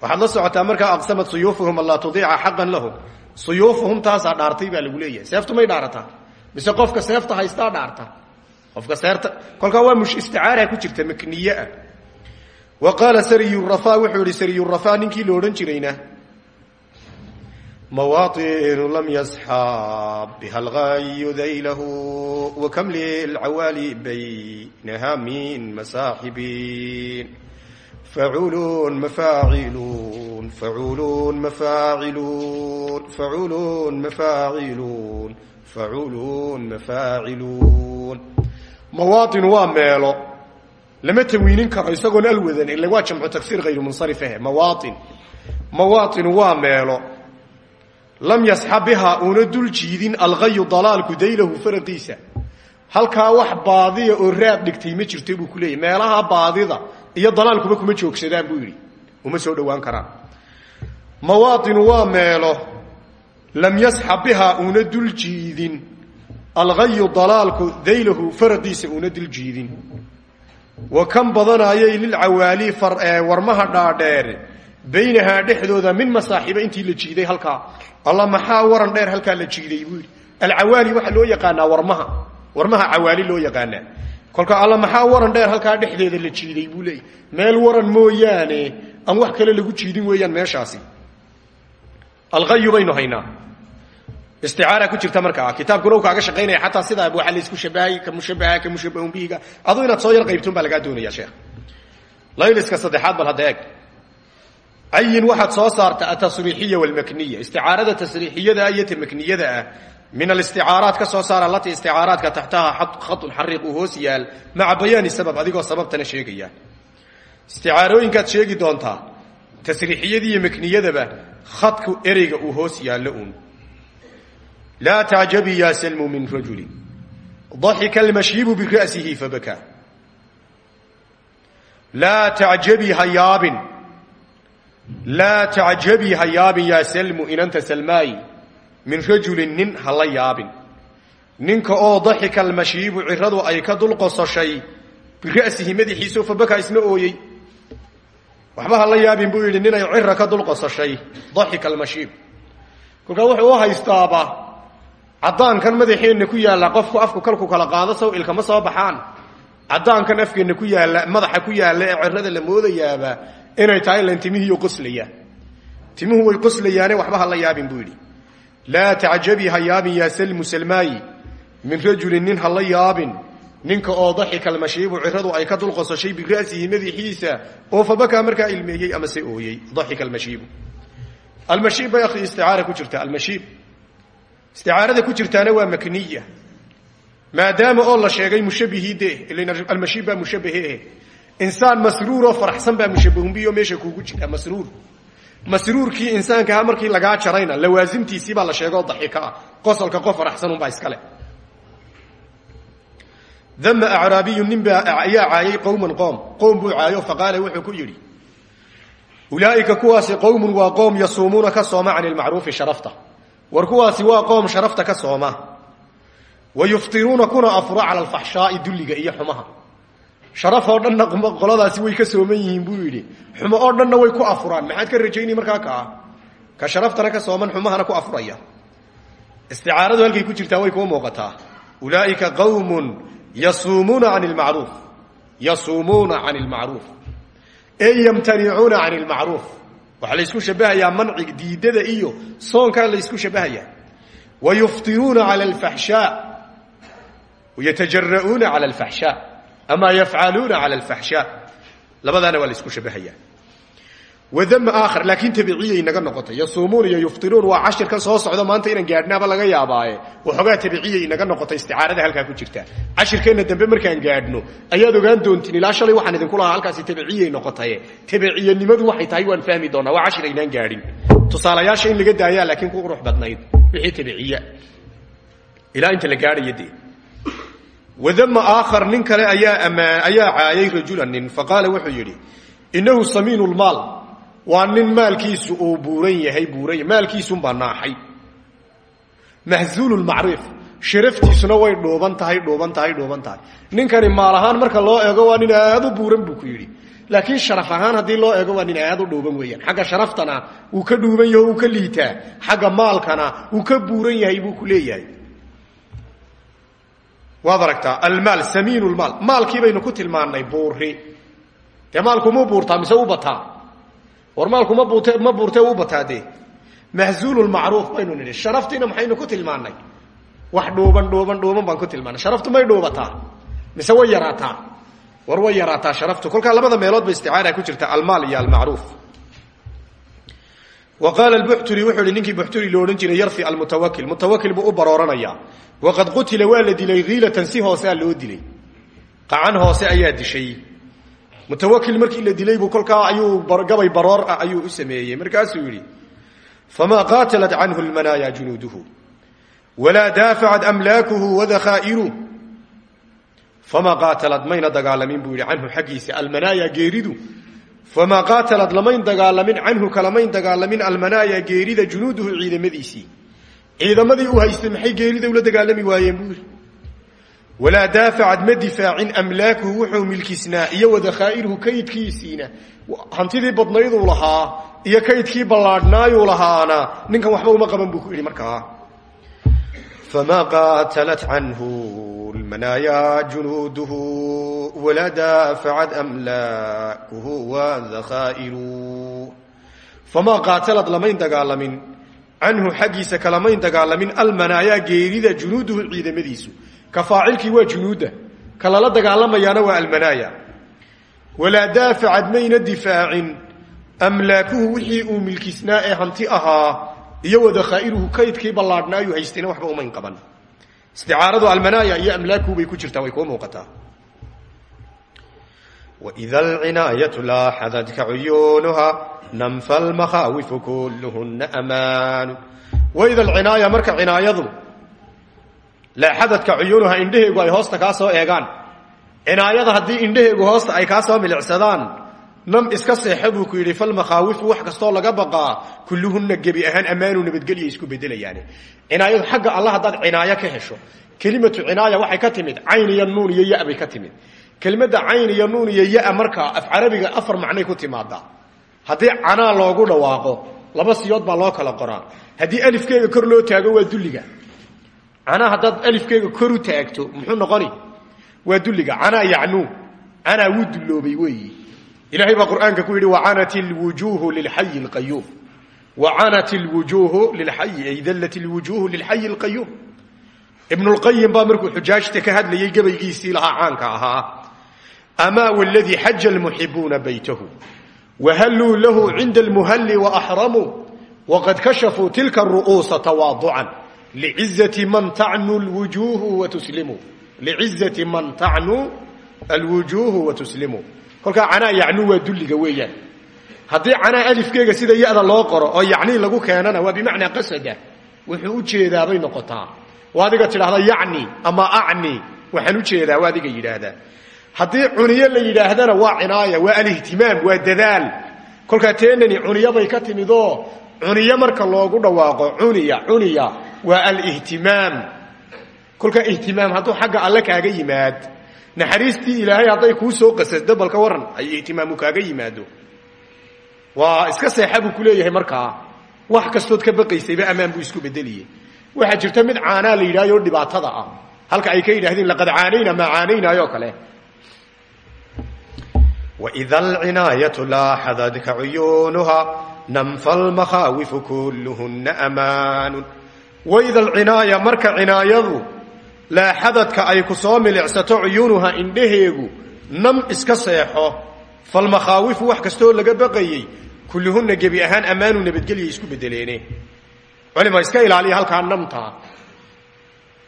waxaad la socotaa markaa aqsamat suyuufuhum allaa tudiica xaqan lahum suyuufuhum taasaa dhaartay baa lagu leeyahay seeftu may dhaarataa mise qofka seefta haystaa dhaarta qofka seerta kolkaa waa mush wa qaala sariyurafa wuxuu yihi sariyurafa ninkii lo odhan jirayna. Mawaطinu lam yasxaab biha algayu daylahu wakam lilcawaali baynaha min masaaxibin faculuun mafaaciluun faculuun mafaaciluun faculuun mafaaciluun faculuun mafaaciluun mawaaطin waa meelo lama tawiinin karo isagoon alwadan ila waa jamcu tagsiir hayru munsarifahe mawaain mawaainu waa meelo lam yasxab bihaa uuna dul jiidin alghayu dalaalku daylahu halkaa wax baadiya oo raad dhigtay ma jirto buu ku leeyahy meelaha baadida iyo dalaalkuba kuma joogsadaan buu yidhi uma soo dhowaan karaan mawaainu waa meelo lam yasxab bihaa uuna dul jiidin alghayu dalaalku daylahu faraqiisa wa kan badanaayay lilcawaali warmaha dhaadheer. Baynahaa dhexdooda min masaaxiba intii la jiiday halkaa alla maxaa waran dheer halkaa la jiiday buu yidhi. Alcawaali waxaa loo yaqaanaa warmaha. Warmaha cawaali loo yaqaanaa. Kolka alla maxaa waran dheer halkaa dhexdeeda la jiiday buu leeyay meel waran mooyaane aan wax kale lagu jiidin weeyaan meeshaasi. Alghayu baynu haynaa isticaara ku jirta markaa. Kitaabkuna u kaaga shaqaynaya xataa sidaa waxa la isku shabahay ka mushabaha ka mushabahun bihiga aduu inaad soo yar qaybtoon baa lagaa doonaya sheekh. Layliska saddexaad bal hadda eeg. Cayin waxaad soo saarta atasriixiya walmakniya. Isticaarada tasriixiyada iyo ta makniyada ah. Min alisticaaraat ka soo saara lati isticaaraadka taxtaha khatun xariiq uu hoos yaal maca bayaani sabab adigoo sababtana sheegaya. Isticaarooyinkaad sheegi doontaa tasriixiyadii iyo makniyadaba khadku ereyga uu hoos yaallo uun laa tacjabii ya salmu min rajuli daxika almashhibu bira'sihi fabakaa laa tacjabii ha yaabin laa tacjabii ha yaabin yaa salmu inanta salmaayi min rajulin nin ha la yaabin ninka oo daxika almashhiibu ciradu ay ka dulqososhay bira'sihi madaxiisao fabakaa isna ooyey waxba ha la yaabin buu yidhi ninay cira ka dulqososhay daxika almashhiib kolkaa wuxuu u caddaankan madaxeenna ku yaalla qofku afku kalku kala qaado saw ilkama soo baxaan. Caddaankan afkeenna ku yaalla madaxa ku yaalla ee cirada la moodayaaba inay tahay lan timihiiyo qoslaya timuhu way qoslayaane waxba ha la yaabin buu yidhi. Laa tacjabii ha yaabin yaa salmu salmaayi. Min rajulin nin ha la yaabin. Ninka oo daxika almashiibu ciradu ay ka dulqososhay bira'sihi madaxiisa oo fabakaa markaa ilmeeyey ama se ooyey daxika almashiibu almashiib bay akhi isticaara ku jirta almashiib isticaarada ku jirtaana waa makniya. Maadaama oo la sheegay mushabihii de almashiib baa mushabahe insaan masruur oo faraxsan baa mushabahunbiyo meesha kuugu jira masruur. Masruurkii insaankaha markii lagaa jarayna lawaasimtiisii baa la sheegoo daxika ah. Qosolka qof faraxsanunbaa iskale dama acraabiyu nin baa ayaa caayay qowman qoom. Qoom buu caayo faqaala wuxuu ku yidhi ulaaika kuwaasi qowmun waa qoom yasuumuuna ka sooma can ilmacruufi sharafta war kuwaasi waa qoom sharafta ka sooma. Wa yuftiruuna kuna afuro cala alfaxshaai dulliga iyo xumaha. Sharaf oo dhanna qoladaasi way ka sooman yihiin buu yidhi. Xumo oo dhanna way ku afuraan. Maxaad ka rajayni markaa kaa ka sharaftana ka sooman xumahana ku afuraya. Isticaaradu halkay ku jirtaa way kuu muuqataa. Ulaaika qowmun yasuumuuna can ilmacruuf yasuumuuna can ilmacruuf ey yamtanicuuna can ilmacruuf waxaa laysku shabahayaa manci diidada iyo soonkaa laysku shabahayaa. Wa yuftiruuna cala alfaxshaa yatajara'uuna cala alfaxshaa ama yafcaluuna cala alfaxshaa labadaana waa laysku shabahayaa wadam aakhar laakiin tabiciyay naga noqotay. Yasuumuun iyo yuftiruun waa cashirkan soo socdo maanta inaan gaadhnaaba laga yaabaaye. Waxoogaa tabiciyay naga noqotay isticaarada halkaa ku jirta. Cashirkeenna dambe markaan gaadhno ayaad ogaan doontiin ilaa shalay waxaan idinku lahaa halkaasi tabiciyay noqotaye tabiciyanimadu waxay tahay waan fahmi doonaa waa cashir aynaan gaadhin. Tusaalayaasha in laga daayaa laakiin ku qurux badnayd. Wixii tabiciya ilaa inta la gaadhaya wadama aakhar nin kale ayaa ayaa caayay rajulan nin faqaala wuxuu yidhi inahu samiinu lmaal waa nin maalkiisu uu buuran yahay buuran maalkiisunbaa naaxay. Mahzuulu lmacriif sharaftiisuna way dhuuban tahay dhuuban tahay dhuuban tahay. Ninkani maal ahaan marka loo eego waa nin aad u buuran buu ku yidhi. Laakiin sharaf ahaan haddii loo eego waa nin aad u dhuuban weeyaan. Xagga sharaftana wuu ka dhuuban yaho uu ka liitaa. Xagga maalkana wuu ka buuran yahay buu ku leeyahay. Waad aragtaa almaal samiinu lmaal maalkii ku tilmaannay buuri dee maalku buurtaa mise u bataa war maalku ma buurt ma buurtee u bataa dee mahzuulu lmacruuf baynu nidhi. Sharaftiina ku tilmaannay. Wax dhuuban dhuuban dhuuban baan ku tilmaanay sharaftu may dhuubataa mise way yaraataa. War way yaraataa sharaftu. Kolkaa labada meelood ba isticaara ku jirta almaal iyo almacruuf. Wa qaala buxturi wuxuu ihi ninkii buxturi jiray yarfi almutawakil mutawakil buu u waqad qutila waa la dilay hiilatan si hooseaa loo dilay. Hoose ayaa dishay mutawakil markii la dilay buu kolkaa ayuu gabay baroor ah ayuu u sameeyey. Markaasuu yidhi famaa qaatalat canhu lmanaaya junuuduhu? Walaa daafacat amlaakuhu wadakaa'iru famaa qaatalad mayna dagaalamin buu yidhi canhu xaggiisa almanaaya geeridu. Famaa qaatalad lamayn dagaalamin canhu kalamayn dagaalamin almanaaya geerida junuuduhu ciidamadiisii. Ciidamadii uu haystay maxay geerida ula dagaalami waayeen? buu yidhi walaa daafacad ma difaacin amlaakuhu wuxuu milkisnaa iyo wadakhaairuhu kaydkiisiina. Hantidii badnayduu lahaa iyo kaydkii ballaadhnaayuu lahaana ninkan waxba uma qaban buu ku yidhi markaa. Famaa qaatalat canhu lmanaaya junuuduhu walaa daafacad amlaakuhu wadakhaairu famaa qaatalad lamayn dagaalamin canhu xaggiisa kalamayn dagaalamin almanaayaa geerida junuuduhu ka faacilkii waa junuudda. Ka lala dagaalamayaana waa almanaaya. Walaa daafacad mayna difaacin. Amlaakuhu wixii uu milkisnaa ee hanti ahaa iyo wadakhaairuhu kaydkii ballaadhnaayuu haystayna waxba umayn qaban isticaaradu almanaaya iyo amlaakuhu bay ku jirtaa way kuu muuqataa. Waida alcinaayatu laaxadadka cuyuunuha nanfa cinaayadu laaxadadka cuyuunuha indhaheegu ay hoosta kaa soo eegaan cinaayada haddii indhaheegu hoosta ay kaa soo milicsadaan nam iska seexa buu ku yidhi falmakhaawifu wax kastoo laga baqaa kulluhunna gebi ahaan ammaanu nabadgelya isku bedelayaane cinaayadu xagga alla haddaad cinaayo ka hesho kelimatu cinaaya waxay ka timid cayn iyo nuun iyo ya bay ka timid kelmadda cayn iyo nuun iyo ya markaa af carabiga afar macnay ku timaadaa haddii canaa loogu dhawaaqo laba siyood baa loo kala qoraa haddii alifkeega kor loo taago waa dulliga canaa haddaad alifkeega kor u taagto muxuu noqoni? Waa dulliga canaa yacnuu canaa wuu dulloobay weeyi. Ilahay baa qur'aanka ku yidhi wacanat lwujuuhu lilxayi lqayuum wacanat lwujuuhu lilxayi ay dallat lwujuuhu lilxayi lqayuum ibnulqayim baa markuu xujaajta ka hadlayay gabaygiisii lahaa caanka ahaa. Amaa wladii xaja lmuxibuuna baytahu wahalluu lahu cinda almuhalli waaxramuu waqad kashafuu tilka ru'uusa tawaaducan lcizati man tacnu lwujuuhu watuslimu licizati man tacnu alwujuuhu watuslimu kolkaa canaa yacnuu waa dulliga weeyaan. Haddii canaa alifkeega sida ya-da loo qoro oo yacnii lagu keenana waa bimacnaa qasada wuxuu u jeedaabay noqotaa. Oo adiga tidhahda yacni ama acni waxaan u jeedaa waa adiga yidhaahdaa haddii cuniyo la yidhaahdana waa cinaaya waa alihtimaam cuniyo marka loogu dhawaaqo cuniya cuniya waa alihtimaam. Kolkaa ihtimaam hadduu xagga alle kaaga yimaad naxariistii ilaahay hadday kuu soo qasasdo balka waran ay ihtimaamu kaaga yimaado. Waa iska seexa buu ku leeyahay markaa wax kastood ka baqaysayba ammaan buu isku bedeliye. Waxaa jirta mid caanaa la yidhahyo dhibaatada ah. Halka ay ka yidhahdeen laqad caanayna maa caanaynaayo kale. Waida alcinaayatu laaxadadka cuyuunuha namfa almakhaawifu kulluhunna amaanun waida alcinaaya marka cinaayadu laaxadadka ay ku soo milicsato cuyuunuha indhaheegu nam iska seexo falmakhaawifu wax kastooo laga baqayey kulluhunna gebi ahaan ammaanu nabadgelya isku bedeleene culima iska ilaaliya halkaa namtaa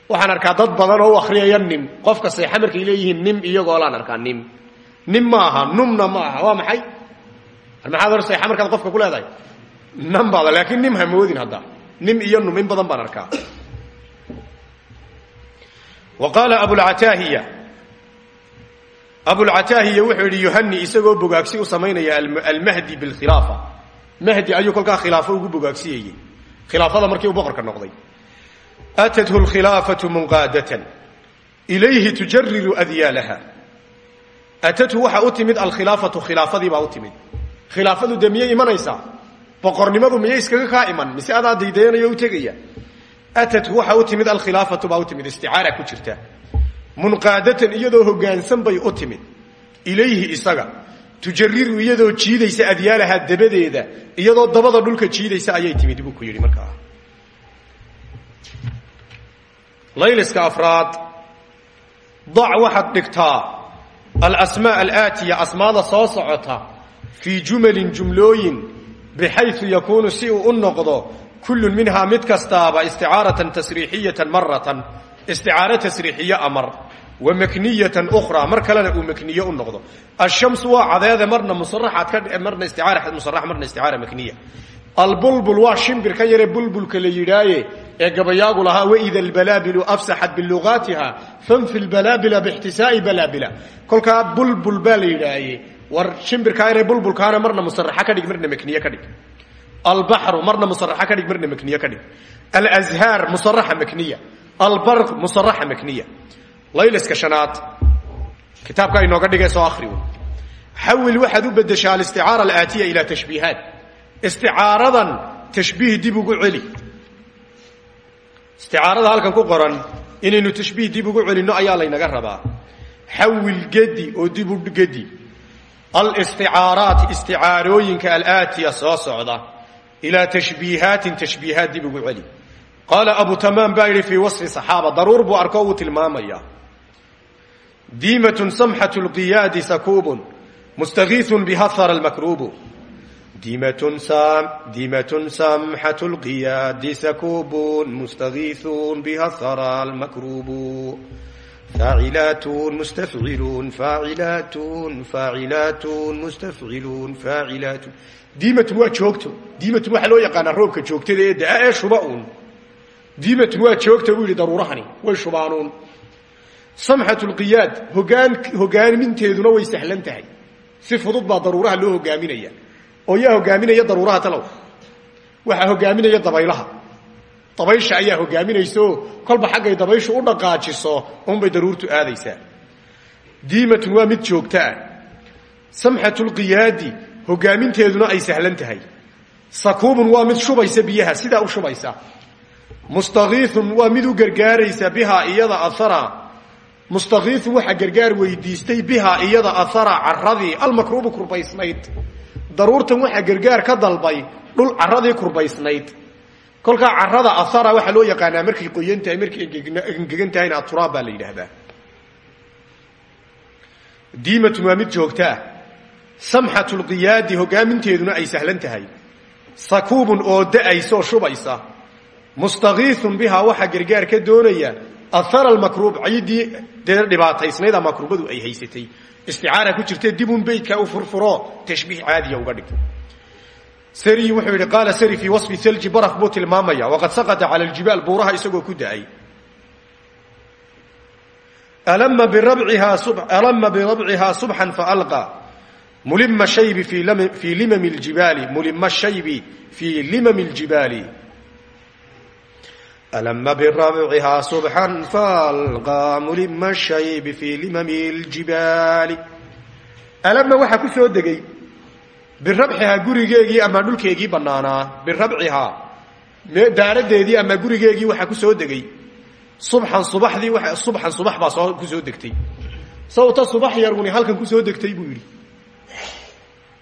waxaan arkaa dad badan oo u akhriyaya nim qofka seexa markay leeyihiin nim iyagoolaan arkaa nim nim ma aha numna ma waa maxay maxaad hor markaad qofka ku leedahay? Nam baada laakiin nim hamoodin hadda. Nim iyo num in badan baan arkaa. Wa qaala abulcataahiya abulcataahiya wuxuu yidhi yuhani isagoo bogaagsi u samaynaya almahdi bilkhilaafa mahdi ayuu kolkaa khilaafo ugu bogaagsiyayey khilaafada markii uu boqorka noqday. Atathu lkhilaafatu munqaadatan. Ilayhi tujariru adyaalaha. Atathu waxaa u timid alkhilaafatu khilaafadii baa u timid khilaafadu dee miyay imanaysaa? Boqornimadu miyay iskaga kaa iman? Mise adaa daydayanayo u tegaya? Atathu waxaa u timid alkhilaafatu baa u timid ku jirta. Munqaadatan iyadoo hogaansan bay u timid. Ilayhi isaga. Tujariru iyadoo jiidaysa adyaalaha dabadeeda iyadoo dabada dhulka jiidaysa ayay timid buu ku yidhi markaa layliska afraad dac waxaad dhigtaa alasmaa alaatiya asmaada soo socota fii jumalin jumlooyin bixayu yakuunu si uu u noqdo kullun minhaa mid kastaaba isticaaratan tasriixiyatan maratan isticaaro tasriixiyo amar wa makniyatan ukhraa mar kalena uu makniye u noqdo. Ashamsu waa cadeede marna musaraxaad ka marna isticaara musarax marna isticaara makniya albulbul waa shimbirkan yare bulbulka la yidhaaye ee gabayaagu lahaa waida albalaabilu afsaxat bilugaatiha fanfi lbalaabila bixtisaai balaabila. Kolkaa bulbul baa la yidhaaye war shimbirkaa yare bulbulkaana marna musaraxa ka dhig marna makniye ka dhig. Albaxru marna musaraxa ka dhig marna makniye ka dhig. Alazhaar musaraxa makniya. Albarq musaraxa makniya. Layliska shanaad kitaabka inooga dhigay soo akhri xawil waxaad u bedeshaa alisticaara alaatiya ilaa tashbiihaat isticaaradan tashbiih dib ugu celi. Isticaarada halkan ku qoran inaynu tashbiih dib ugu celinno ayaa laynaga rabaa. Xawil gedi oo dib u gedi alisticaaraat isticaarooyinka alaatiya soo socda ilaa tashbiihaatin tashbiihaat dib ugu celi. Qaala abu tamaam baa yidhi fii wasfi saxaaba daruur buu arko uu tilmaamaya. Diimatun samxatu lqiyaadi sakuubun mustakiisun biha hara lmakruubu diimatun samxatu lqiyaadi sakuubun mustakiisun biha hara lmakruubu faacilaatun mustafciluun faacilaatun faacilaatun mustafciluun faacilaatun diimatun waa joogto diimatun waxaa loo yaqaanaa roobka joogtada ee daa ee shuba uun diimatun waa joogta buu yidhi daruurahani way shubaanuun samxat lqiyaad hogaan hogaaminteeduna way sahlan tahay si fudud baa daruuraha loo hogaaminaya oo yaa hogaaminaya daruuraha talow waxaa hogaaminaya dabaylaha dabaysha ayaa hogaaminaysaoo kolba xaggay dabayshu u dhaqaajiso unbay daruurtu aadaysaa. Diimatun waa mid joogto ah. Samxat lqiyaadi hogaaminteeduna ay sahlan tahay. Sakuubun waa mid shubaysa biyaha sidaa u shubaysa. Mustakiiun waa mid u gargaaraysa bihaa iyada ahara mustakiiun waxaa gargaar weydiistay bihaa iyada ahara caradii almakruubu kurbaysnayd. Daruurtan waxaa gargaar ka dalbay dhul caradii kurbaysnayd kolkaa carada ahara waxaa loo yaqaanaa markay qoyan tahay markay engegan tahayna aturaab baa la yidhaahdaa. Diimatun waa mid joogtaa samxat lqiyaadi hogaaminteeduna ay sahlan tahay. Sakuubun oo da'aysa shubaysa. Mustakiiun bihaa waxaa gargaar ka doonaya ahara almakruub ciiddii dee dhibaataysnayd a makruubadu ay haysatay. Isticaara ku jirte dibun beydka u furfuro tashbiih caadiya uga dhig sari wuxuu yidhi qaala sari fii wasfi thalji baraf buu tilmaamaya. Waqad saqata cala aljibaal buuraha isagoo ku da'ay. Alama birabcihaa subxan faalqa mulima shaybi fii limami ljibaali mulima shaybi fii limami ljibaali alama birabcihaa subxan faalqa mulima shaybi fii limami ljibaali alama waxaa ku soo degay birabxihaa gurigeegii ama dhulkeegii bannaanaa birabcihaa daaradeedii ama gurigeegii waxaa ku soo degay. Subxan subaxdii subxan subax baa soo ku soo degtay. Sawta subax yaruni halkan ku soo degtay buu yidhi.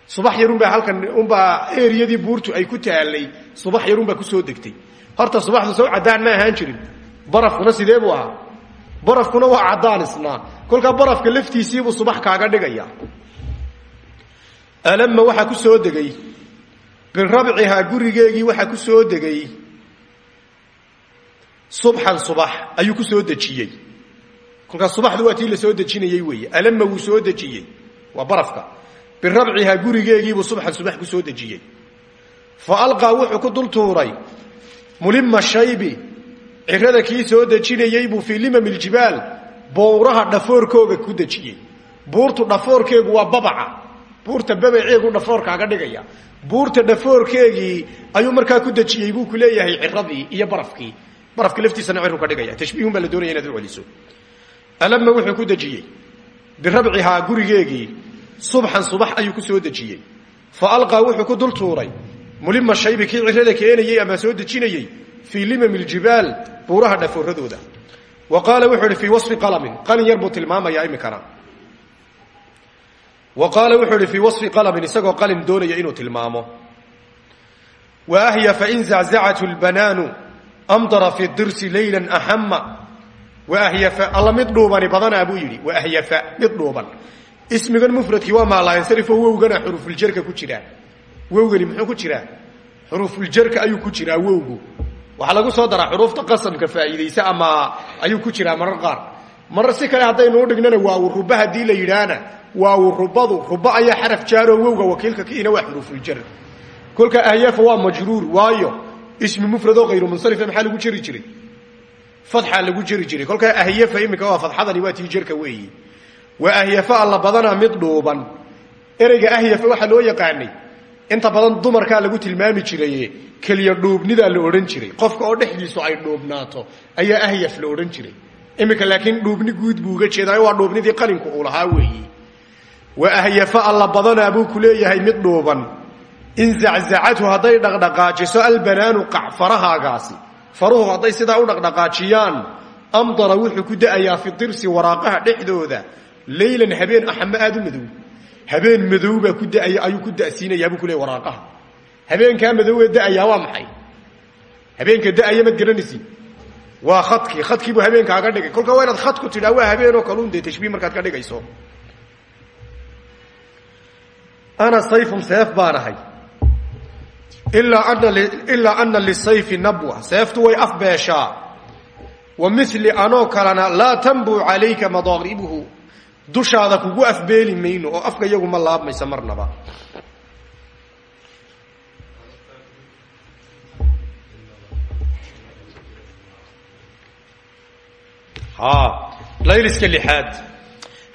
Subax yarunbaa halkan unbaa eriyadii buurtu ay ku taalay subax yarunbaa ku soo degtay. Horta subaxdu sow caddaan ma ahaan jirin. Barafkuna sidee buu ahaa? Barafkuna waa caddaan isnaa kolkaa barafka laftiisiibuu subax kaaga dhigaya alama waxaa ku soo degay. Birabcihaa gurigeegii waxaa ku soo degay. Subxan subax ayuu ku soo dejiyey. Kolkaas subaxdu waa tii la soo dejinayey weeye. Alama wuu soo dejiyey. Waa barafka. Birabcihaa gurigeegiibuu subxan subax ku soo dejiyey. Fa alqaa wuxuu ku dul tuuray. Mulima shaybi. Cirada kii soo dejinayey buu fii limami ljibaal bowraha dhafoorkooga ku dejiyey. Buurtu dhafoorkeegu waa babaca buurta babaceegu dhafoorkaaga dhigaya. Buurta dhafoorkeegii ayuu markaa ku dejiyey buu ku leeyahay ciradii iyo barafkii. Barafka laftiisana cirru ka dhigaya. Tashbiihun baa la doonaya inaad u celiso. Wuxuu ku dejiyey. Birabcihaa gurigeegii subxan subax ayuu ku soo dejiyey. Fa alqaa wuxuu ku dul tuuray. Mulima shaybi kii cirada keenayey ama soo dejinayey fii limami ljibaal buuraha dhafooradooda. Wa qaala wuxuu ihi wasfi qalamin. Qalin yar buu tilmaamayaa imikana wa qaala wuxuu ihi fii wasfi qalamin isagoo qalin doonaya inuu tilmaamo. Wa ahya fain zaczacathu lbanaanu amdara fi dirsi laylan axama waahyafa alla mid dhuubani badanaa buu yidhi. Waahyafa mid dhuuban. Ismigan mufradkii waa maalayansarifo wowgana xurufuljarka ku jiraa. Wowgani muxuu ku jiraa? Xurufuljarka ayuu ku jiraa wowgu. Waxaa lagu soo daraa xuruufta qasamka faa'iidaysa ama ayuu ku jiraa marar qaar. Marar si kale haddaynu udhignana waawu ruba haddii la yidhaahna waawu rubadu ruba ayaa xaraf jaaroo wowga wakiilka kiina waa xurufuljar kolka ahyafa waa majruur waayo ismi mufradoo hayru munsarifa maxaa lagu jeri jiray? Fadxaa lagu jeri jiray. Kolkaa ahyafa iminka waa fadxadani waa tii jerka waa ahyafa alla badanaa mid dhuuban. Ereyga ahyafa waxaa loo yaqaanay inta badan dumarkaa lagu tilmaami jiraye keliya dhuubnidaa la odhan jiray. Qofka oo dhexdiisu ay dhuubnaato ayaa ahyaf la odhan jiray. Iminka laakiin dhuubni guud buu uga jeedaayo waa dhuubnidii qalinku uu lahaa weeyi waa ahyafa alla badanaa buu ku leeyahay mid dhuuban. In zaczacathu hadday dhaqdhaqaajiso albanaanu farahaagaasi faruhu hadday sidaa u dhaqdhaqaajiyaan. Amdara wuxuu ku da'ayaa fi dirsi waraaqaha dhexdooda. Leylan habeen axame aad u madow. Habeen madow baa ku da'aya ayuu ku da'siinayaa buu ku leey waraaqaha habeenkaa madowee da'ayaa waa maxay? Habeenka da'aya mad garanaysid waa khadkii khadkiibuu habeenkaaga dhigay. Kolka waa inaad khadku tidhaa waa habeenoo kaluun dee tashbiih markaad ka dhigayso ana sayfun seef baan ahay ilaa ana lisayfi nabwa seeftu way afbeeshaa wa mili anoo kalena laa tanbuu calayka madaaribuhu dushaada kugu afbeeli mayno oo afka iyagu ma laabmaysa marnaba layliska lixaad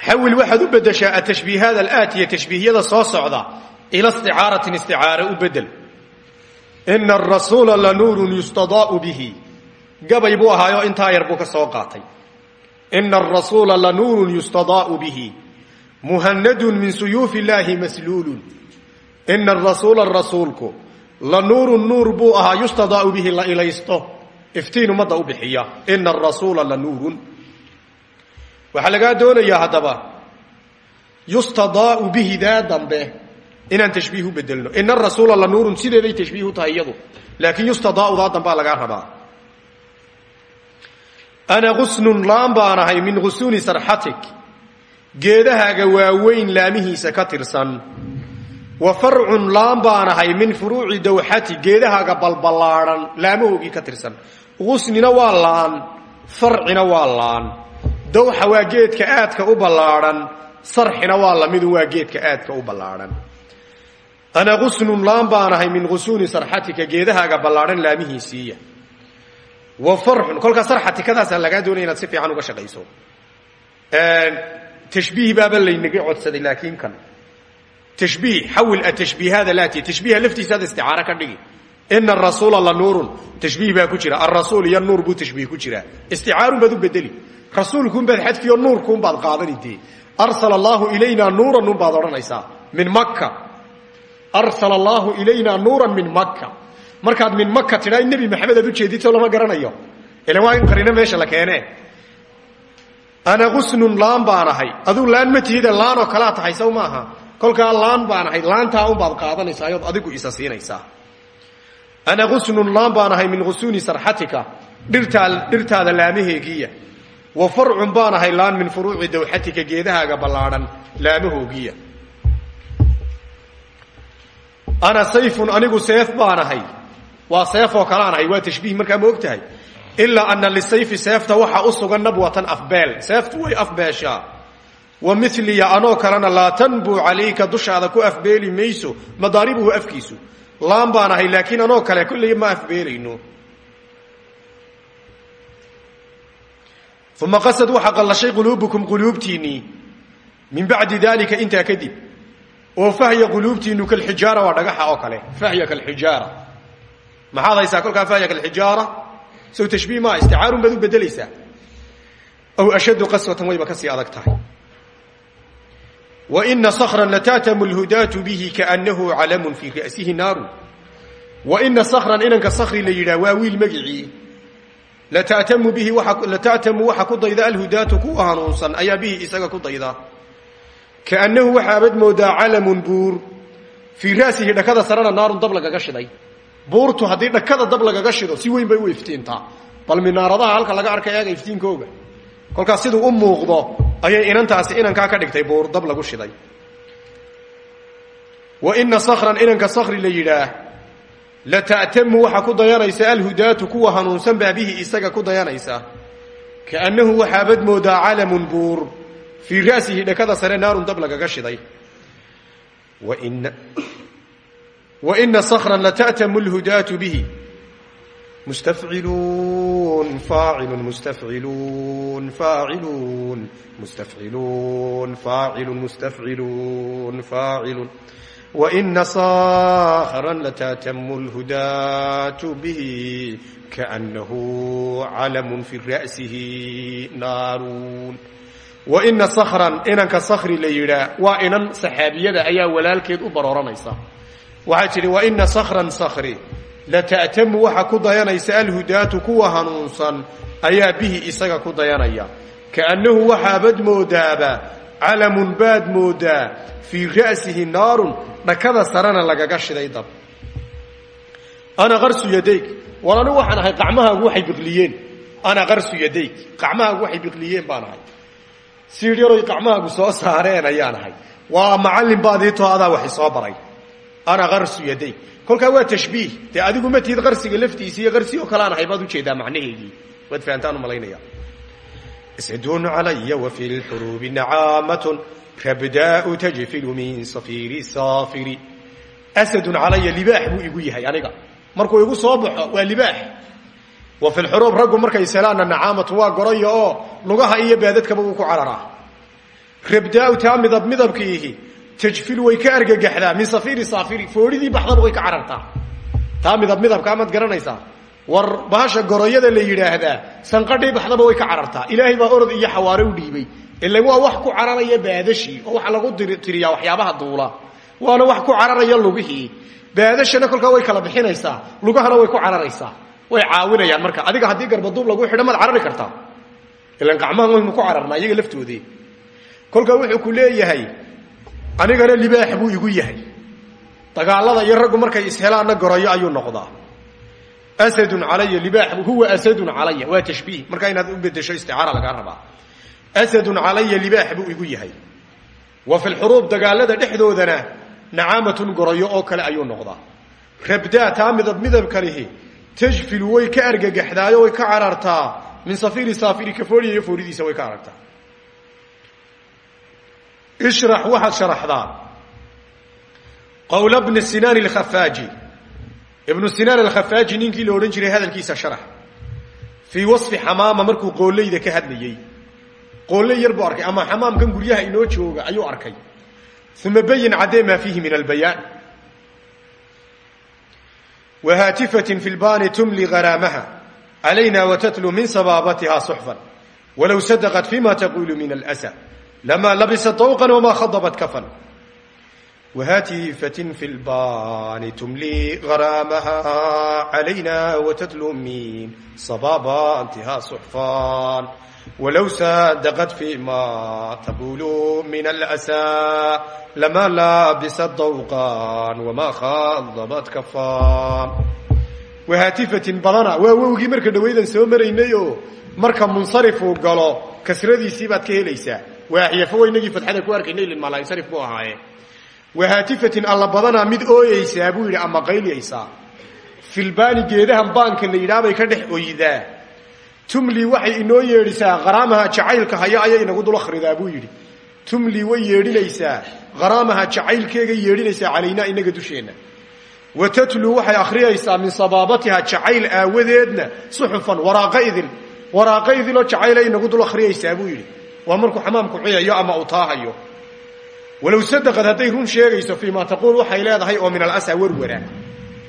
xawil waxaad u bedeshaa atashbiihaad alaatiya tashbiihyada soo socda ila isticaaratin isticaare u bedel ina arasuula lanuurun yustadaau bihi gabay buu ahaayo intaa yar buu ka soo qaatay ina arasuula lanuurun yustadaau bihi muhanadun min suyuufi illaahi masluulun ina arasuula rasuulku lanuurun nuur buu ahaa yustadaau bihi la ilaysto iftiin ummadda u bixiya ina arasuula lanuurun waxaa lagaa doonayaa haddaba yustadaau bihi daa dambe inaan tashbiih u bedelno ina arasuula la nuurun sideeday tashbiih u tahay iyadu. Laakiin yustadaaudaa dambaa lagaa rabaa. Ana gusnun laan baan ahay min gusuuni sarxatik. Geedahaaga waaweyn laamihiisa ka tirsan. Wa farcun laan baan min furuuci dawxati geedahaaga balballaadhan laamahoogii ka tirsan. Gusnina waa laan farcina waa laan dawxa waa geedka aadka u ballaadhan sarxina waa lamidu waa geedka aadka u ballaadhan ana gusnun laan baan ahay min gusuuni sarxatika geedahaaga ballaadhan laamihiisiiya. Wa farxun kolkaa sarxatikadaasaa lagaa doonaya inaad si fiican uga shaqayso. Tashbiih baaba laynaga codsaday laakiin kan. Tashbiih xawil atashbiihaada laati tashbiiha laftiisaada isticaaro ka dhigi ina arasuula la nuurun. Tashbiih baa ku jira. Alrasuul iyo nuur buu tashbiih ku jiraa isticaarun baad u bedeli. Rasuulkuunbaad xadfiyo nuurkuunbaad qaadani dee arsala allaahu ilaynaa nuuran unbaad odhanaysaa. Min makka. Arsala allaahu ilaynaa nuuran min makka. Markaad min maka tidhaa in nebi maxamed aad ujeedito lama garanayo. Ila waa in qarino meesha la keene ana qusnun laan baan ahay. Aduu laan ma tihide laanoo kalaa tahay saw maaha. Kolkaa laan baan ahay. Laantaa unbaad qaadanaysaa ood adigu isa siinaysaa ana qusnun laan baan ahay min qusuuni sarxatika. Dhirtaa dhirtaada laamaheegiya wa farcun baan laan min furuuci dawxatika geedahaaga ballaadhan laamahoogiya. Ana sayfun anigu seef baan ahay. Waa kalaan ahay waa tashbiih markaa ma og tahay ilaa ana lisayfi seefta waxa u sugan nabwatan afbeel. Seeftu way afbeeshaa. Wa miliya anoo kalena laa tanbuu calayka dushaada ku afbeeli mayso madaaribuhu afkiisu laan baan ahay laakiin anoo kale kolley ma afbeelayno uma qasad waxa qallashay quluubukum quluubtiinnii min bacdi daalika intaa kadib. Oo fahya quluubtiinnu kalxijaara waa dhagaxa oo kale. Fahya kalxijaara. Maxaad haysaa kolkaa fahya kalxijaara? Sow tashbiih maa isticaarun baad u bedelaysaa aw ashaddu qaswatan wayba ka sii adag tahay kaannahu calamun fii ra'sihi naaru wa ina sakran inanka sakri la yidhaah waa wiil magicii. Latatamu bihi lata'tamu waxa ku dayda alhudaatu kuwa hanuunsan ayaa bihi isaga ku dayda. Kaannahu waxaabad moodaa calamun buur. Fii ra'sihi dhakada sarana naarun dab lagaga shiday. Buurtu haddii dhakada dab lagaga shido si weyn bay u iftiintaa. Bal minaaradaha halka laga arka eega iftiinkooga. Kolkaas siduu u muuqdo ayay inantaasi inankaa ka dhigtay buur dab lagu shiday. Wa ina sakran inanka sakri la yidhaah lata'tamu waxa ku dayanaysa alhudaatu kuwa hanuunsan baa bihi isaga ku dayanaysa. Kaannahu waxaabad moodaa calamun buur fii ra'sihi dhakada sare naarun dab lagaga shiday. Waina sakran lata'tamu lhudaatu bihi mustafciluun faacilun mustafciluun faacilun mustafciluun faacilun mustafciluun faacilun waina sakran lata'tamu lhudaatu bihi kaannahu calamun fi ra'sihi naarun waina sakran inanka sakri la yidhaa waa inan saxaabiyada ayaa walaalkeed u barooranaysa waxay tidhi waina sakran sakri lata'tamu waxa ku dayanaysa alhudaatu kuwa hanuunsan ayaa bihi isaga ku dayanaya. Kaannahu waxaabad moodaaba calamun baad moodaa fii ra'sihi naarun dhakada sarena lagaga shiday dab. Ana qarsu yadayg war anigu waxaan ahay qacmahaagu waxay biqliyeen. Ana qarsu yadayg qacmahaagu waxay biqliyeen baan ahay. Siir yaroy qacmahaagu soo saareen ayaan ahay. Waa macallin yaday kolkaa waa tashbiih. Dee adigu ma tihid qarsiga laftiisi iyo qarsi oo kaleaan ahay baad u jeedaa macnaheegii waad fahantaan u malaynaya isdun calaya wa fi lxuruubi nacaamatun tajfilu min safiiri saafiri. Asadun calaya libaax buu igu yahay aniga. Markuu igu soo baxo waa libaax. Wa fi lxuruub raggu markay selaanna nacaamatun waa goraya lugaha iyo baadadkaba uu ku cararaa. Rabdaau taa midab midabkiihi tajfilu way ka argagaxdaa. Min safiiri saafiri foodhidii baxdaba way ka carartaa. Taa midab midabkaa maad garanaysaa. War bahasha goroyada la yidhaahdaa sanqadhii baxdaba way ka carartaa. Ilaahay baa orod iyo xawaare u dhiibay. Ilan waa wax ku cararaya baadashii oo waxa lagu tiriyaa waxyaabaha duula. Waana wax ku cararaya lugihii. Baadashana kolkaa way kala bixinaysaa lugahana way ku cararaysaa. Way caawinayaan marka. Adiga haddii garbaduub lagu xidho maad kartaa. Ilan qacmahan waynu ku cararnaa iyaga laftoodii. Kolkaa wuxuu ku leeyahay anigana libaax buu igu yahay. Dagaalada iyo raggu markay ishelaanna goroyo ayuu noqdaa. Asadun calaya libaax huwa asadun calaya waa tashbiih. Markaa inaad u bedesho isticaara lagaa rabaa. Asadun calaya libaax buu igu yahay. Wa fi lxuruub dagaalada dhexdoodana nacaamatun goroyo oo kale ayuu noqdaa. Rabdaa taa midab midabkanihi tajfilu way ka argagaxdaayo way ka carartaa. Min safiiri saafiri kafooriya iyo fooridiisa way ka aragtaa ishrax waxaad sharaxdaa. Qowla bni sinaan alkhafaaji ibnu sinaan alkhafaaji ninkii la odhan jiray hadalkiisa sharax fii wasfi xamaama markuu qooleyda ka hadlayey. Qoolle yar buu arkay ama xamaamkan guryaha inoo jooga ayuu arkay. Uma bayin caddee maa fiihi min albayaan whaatifatin fi lbani tumli haraamaha calayna watatlu min sabaabatiha suxfan walow sadaqat fima taqulu min alsa lama labisat dawqan wama khadabat kafan whaatifatin fi lbani tumli haraamaha calayna watatlu min sabaabatiha suxfan wlow sadaqat fima taqulu min alsa lama laabisat dawqan wama khadabat kafan wahaatifatin badana waa wowgii marka dhawaydan soo maraynay oo marka munsarifuu galo kasradiisii baad ka helaysaa waaxyafo waynagii fadxada ku arkaynay lilmalansarif buu ahaaye. Wahaatifatin alla badanaa mid ooyeysaa buu yidhi ama qayliyaysaa filbaani geedahan baanka la yidhaah bay ka dhex oydaa tumli waxay inoo yeedhisaa haraamaha jacaylka haya ayay inagu dul akhridaa buu yidhi. Tumli way yeedhinaysaa haraamaha jacaylkeega yeedhinaysaa calaynaa inaga dusheenna wa tatluu waxay akhriyaysaa min sabaabatiha jacayl aawadeedna suxufan waraaqa idil waraaqa idiloo jacayla inagu dul akhriyaysaa buu yidhi waa markuu xamaamku ciyayo ama uu taahayo. Walow sadaqad hadday run sheegayso fii ma taquul waxay leedahay oo min alasa werwara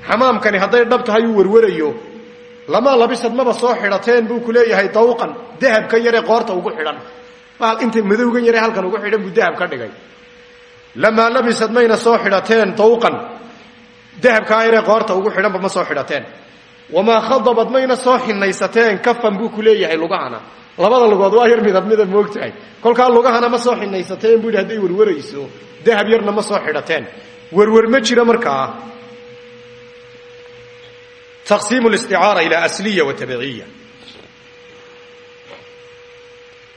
xamaamkani hadday dhab tahay uu werwarayo lamaa labisad maba soo xidhateen buu ku leeyahay dawqan dahabkan yaree qoorta ugu xidhan. Inta madowgan yaree halkan ugu xidhan buu dahab ka dhigay. Lamaa labisad mayna soo xidhateen dawqan dahabkaa yaree qoorta ugu xidhanba ma soo xidhateen. Wamaa khadabad mayna soo xinaysateen kafan buu ku leeyahay labada lugood waa yar midab midab moogtahay. Kolkaa lugahana ma soo xinaysateen buu yidhi hadday dahab yarna ma soo xidhateen. Werwer ma jiro markaa taqsiim listicaara ilaa asliya wa tabiciya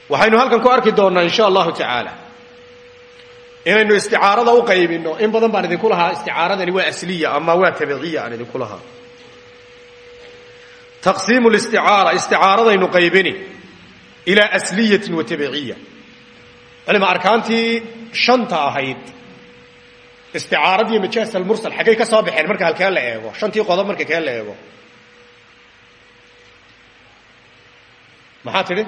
waxaynu halkan ku arki doonnaa in sha allahu tacaala inaynu isticaarada u qaybino in badan baan idinku lahaa isticaaradani waa asliya ama waa tabiciya aan idinku lahaa. Taqsiimu listicaara isticaaradaynu qaybini ilaa asliyatin wa tabiciya culima arkaantii shanta ahayd. Isticaaradiiyo majaas almursal xaggay ka soo baxeen marka halkee la eego. Shantii qodob marka kee la eego. Maxaa tidhi?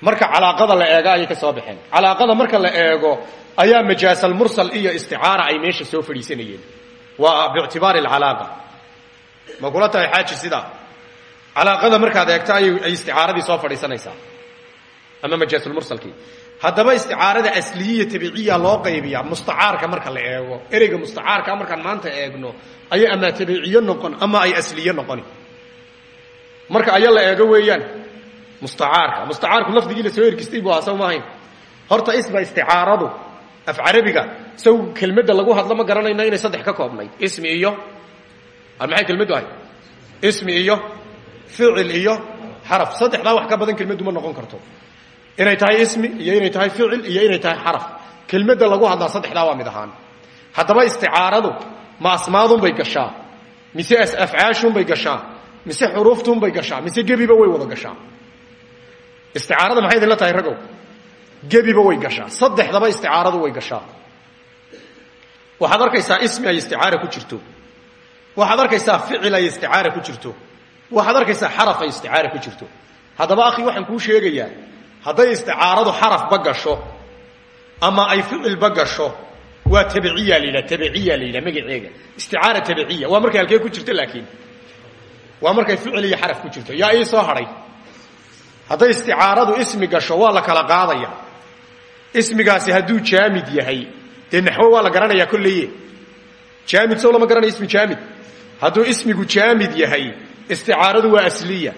Marka calaaqada la eego ayay ka soo baxeen. Calaaqada marka la eego ayaa majaas almursal iyo isticaara ay meesha soo fadhiisanayeen. Waa biictibaari alcalaaqa. Ma kula tahay xaaji sidaa calaaqada markaad eegto ay isticaaradii soo fadhiisanaysaa. Ama majaasulmursalkii haddaba isticaarada asliyiya tabiciya loo qaybiyaa mustacaarka marka la eego ereyga mustacaarka markaan maanta eegno ayay ama tabiciyo noqon ama ay asliye noqoni. Marka aya la eego weeyaan mustacaarka. Mustacaarku lafdigii la soo ergistay bu ahaa saw maahayn. Horta isba isticaaradu af carabiga saw kelmadda lagu hadlo ma garanayna inay saddex ka koobnayd. Ismi iyo maxay kelmaddu ahay? Ismi iyo ficil iyo xaraf. Saddexdaa wax ka badan kelmaddu ma noqon karto. Inay tahay ismi iyo inay tahay ficil iyo inay tahay xaraf. Kelmadda lagu hadlaa saddexdaa waa mid ahaan. Haddaba isticaaradu ma asmaadunbay gashaa mise afcaashunbay gashaa mise xuruuftunbay gashaa mise gebiba way wada gashaa. Isticaarada maxay idinla tahay ragow? Gebiba way gashaa. Saddexdaba isticaaradu way gashaa. Waxaad arkaysaa ismi ay isticaara ku jirto. Waxaad arkaysaa ficil ay isticaara ku jirto waxaad arkaysaa xaraf ay isticaara ku jirto. Haddaba akhi waxaan kuu sheegayaa hadday isticaaradu xarafba gasho ama ay ficilba gasho waa tabiciya la yidhaha tabiciya la yidhaha magaceega isticaara tabiciya waa markay halkee ku jirto laakiin? Waa markay ficil iyo xaraf ku jirto. Yaa ii soo hadhay hadday isticaaradu ismi gasho waa la kala qaadaya. Ismigaasi hadduu jaamid yahay dee naxwo waa la garanayaa kolleye? Jaamid sow lama garanayo ismi jaamid? Hadduu ismigu jaamid yahay isticaaradu waa asliya.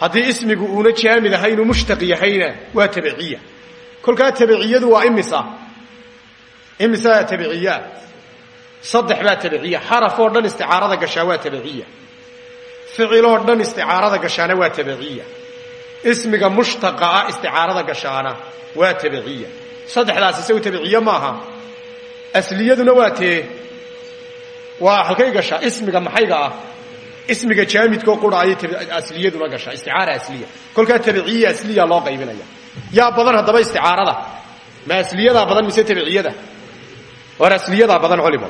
Haddii ismigu uuna jaamid ahaynuu mushtaq yahayna waa tabiciya. Kolkaa tabiciyadu waa imisa. Imisa tabiciyaa saddex baa tabiciya. Xaraf oo dhan isticaarada gashaa waa tabiciya. Ficiloo dhan isticaarada gashaana waa tabiciya. Ismiga mushtaqa ah isticaarada gashaana waa tabiciya. Saddexdaasi isagu tabiciye maaha. Asliyaduna waa tee. Waa halkay gashaa? Ismiga maxayga ah ismiga jaamidkoo qura ayay asliyaduna gashaa isticaara asliya. Kolkaa tabiciya asliya loo qaybinaya. Yaa badan haddaba isticaarada. Ma asliyadaa badan mise tabiciyada war asliyadaa badan culimo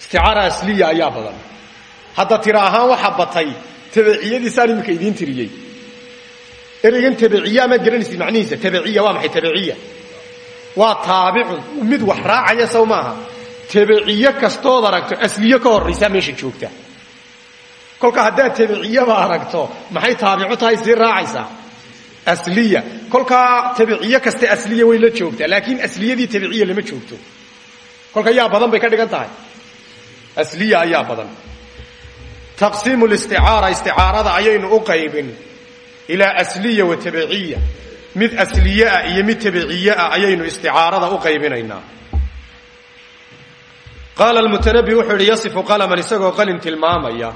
isticaara asliya ayaa badan. Hadda tira ahaan waxa batay tabiciyadiisaan iminka idiin tiriyey. Ereygan tabiciya amaad garanaysid macnihiisa. Tabiciya waa maxay? Tabiciya waa taabicun mid wax raacaya sow maaha. Tabiciye kastood aragto asliye ka horraysaa meesha joogta kolka haddaad tabiciyaba aragto maxay taabicu tahay? Sii raacaysaa. Asliya. Kolkaa tabiciye kaste asliya way la joogtaa laakiin asliyadii tabiciya lama joogto. Kolka yaa badan bay ka dhigan tahay. Asliya ayaa badan. Taqsiimu listicaara isticaarada ayaynu u qaybin. Ilaa asliya wa tabiciya mid asliye ah iyo mid tabiciye ah ayaynu isticaarada u qaybinaynaa. Qaala almutanabi wuxuu yasifu qalaman isagoo qalin tilmaamaya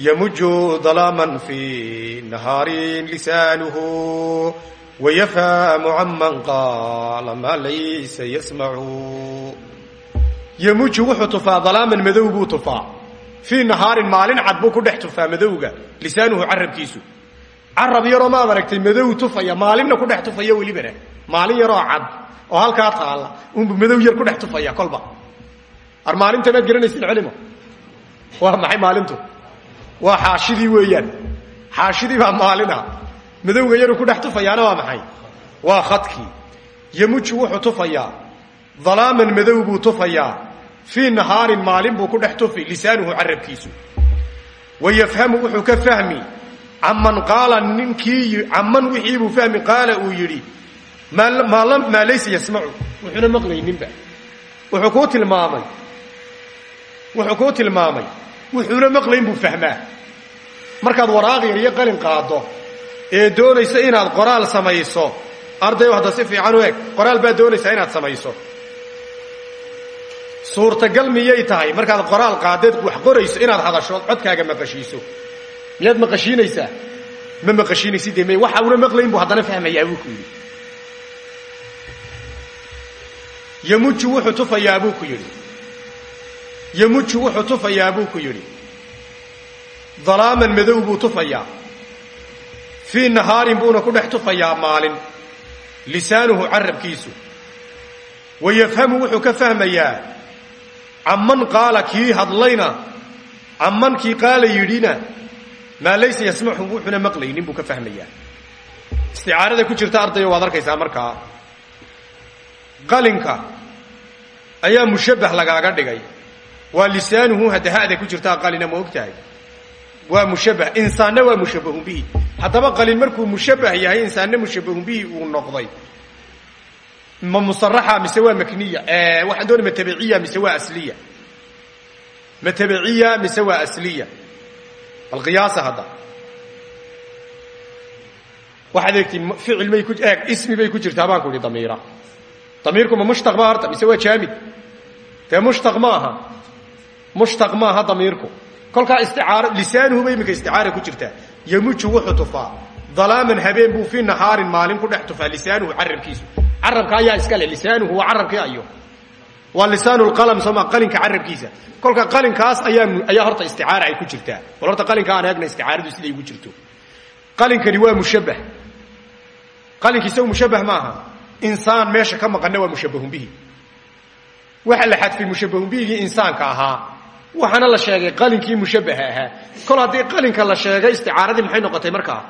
yamuju dalaaman fii nahaarin lisaanuhu wayafhamu canman qaala maa laysa yasmacu yamuju wuxuu tufaa dalaaman madow buu tufaa fii nahaarin maalin cad buu ku dhex tufaa madowga lisaanuhu carabkiisu carab yaroo maad aragtay madow tufaya maalinna ku dhex tufaya welibana maalin yaroo cad oo halkaa taalla unbu madow yar ku dhex tufaya kolba ar maalinta maad garanaysin culimo waa maxay maalintu waa xaashidii weeyaan. Xaashidii baa maalina. Madowga yaru ku dhex tufayaana waa maxay? Waa khadkii yamuju wuxuu tufayaa. Dalaaman madow buu tufayaa. Fii nahaarin maalin buu ku dhex lisaanuhu carabkiisu. Wayafhamu wuxuu ka fahmi caman qaala ninkii caman wixiibuu fahmi qaala uu yidhi maa laysa yasmacu wuxuuna maqlayninba wuxuu kuu tilmaamay. Wuxuu kuu tilmaamay wuxuuna maqlayn buu fahmaa. Markaad waraaq yar iyo qalin qaaddo ee doonaysa inaad qoraal samayso ardayo hadda si fiican u eg qoraal baad doonaysaa inaad samayso. Suurtagal miyay tahay? Markaad qoraal qaaddeed wax qorayso inaad hadasho codkaaga maqashiiso. Miyaad maqashiinaysaa? Ma maqashiinaysid dee waxa una maqlayn buu haddana fahmayaa buu ku yidhi. Yamuju wuxuu tufayaa buu ku yidhi yamuju wuxuu tufayaa buu ku yidhi. Dalaaman madow buu tufayaa. Fii nahaarin buuna ku dhex tufayaa maalin. Lisaanuhu carabkiisu. Wayafhamu wuxuu ka fahmayaa caman qaala kii hadlayna caman kii qaala yidhina maa laysa yasmacu wuxuuna maqlaynin buu ka fahmayaa. Isticaarada ku jirta ardayo waad arkaysaa markaa. Qalinka ayaa mushabbah lagaaga dhigay waa lisaanuhu hadda hada ku jirtaa qalina ma og tahay waa mushabbah insaanna waa mushabbahun bihi. Haddaba qalin markuu mushabbah yahay insaanna mushabbahun bihi uu noqday. Ma musaraxa mise waa makniya? Waxaan doonay ma tabiciya mise waa asliya? Ma tabiciya mise waa asliya? Bal qiyaasa hadda. Waxaad eegtiin ficil may ku eeg ismi bay ku jirtaa baan ku idhi damiira. Damiirku ma mushtaq ma horta mise waa jaamid? Dee mushtaq ma aha mushtaq maaha damiirku. Kolkaa isticaaro lisaanuhu bay iminka isticaara ku jirtaa. Yamuju wuxuu tufaa. Dalaaman habeen buu fii nahaarin maalin ku dhex tufaa lisaanuhu carabkiisu carabka ayaa iska leh lisaanuhu waa carabkii ayo. Waa lisaanu lqalam sooma qalinka carabkiisa kolka qalinkaas ayaa ayaa horta isticaara ay ku jirtaa. Bal horta qalinka aan eegna isticaaradu siday ugu jirto. Qalinkani waa mushabbah qalinki isagu mushabbah maaha. Insaan meesha ka maqanna waa mushabbahun bihi. Waxa la xadfay mushabbahun bihigii insaanka ahaa waxaana la sheegay qalinkii mushabbaha ahaa. Kol haddii qalinka la sheegay isticaaradii maxay noqotay markaa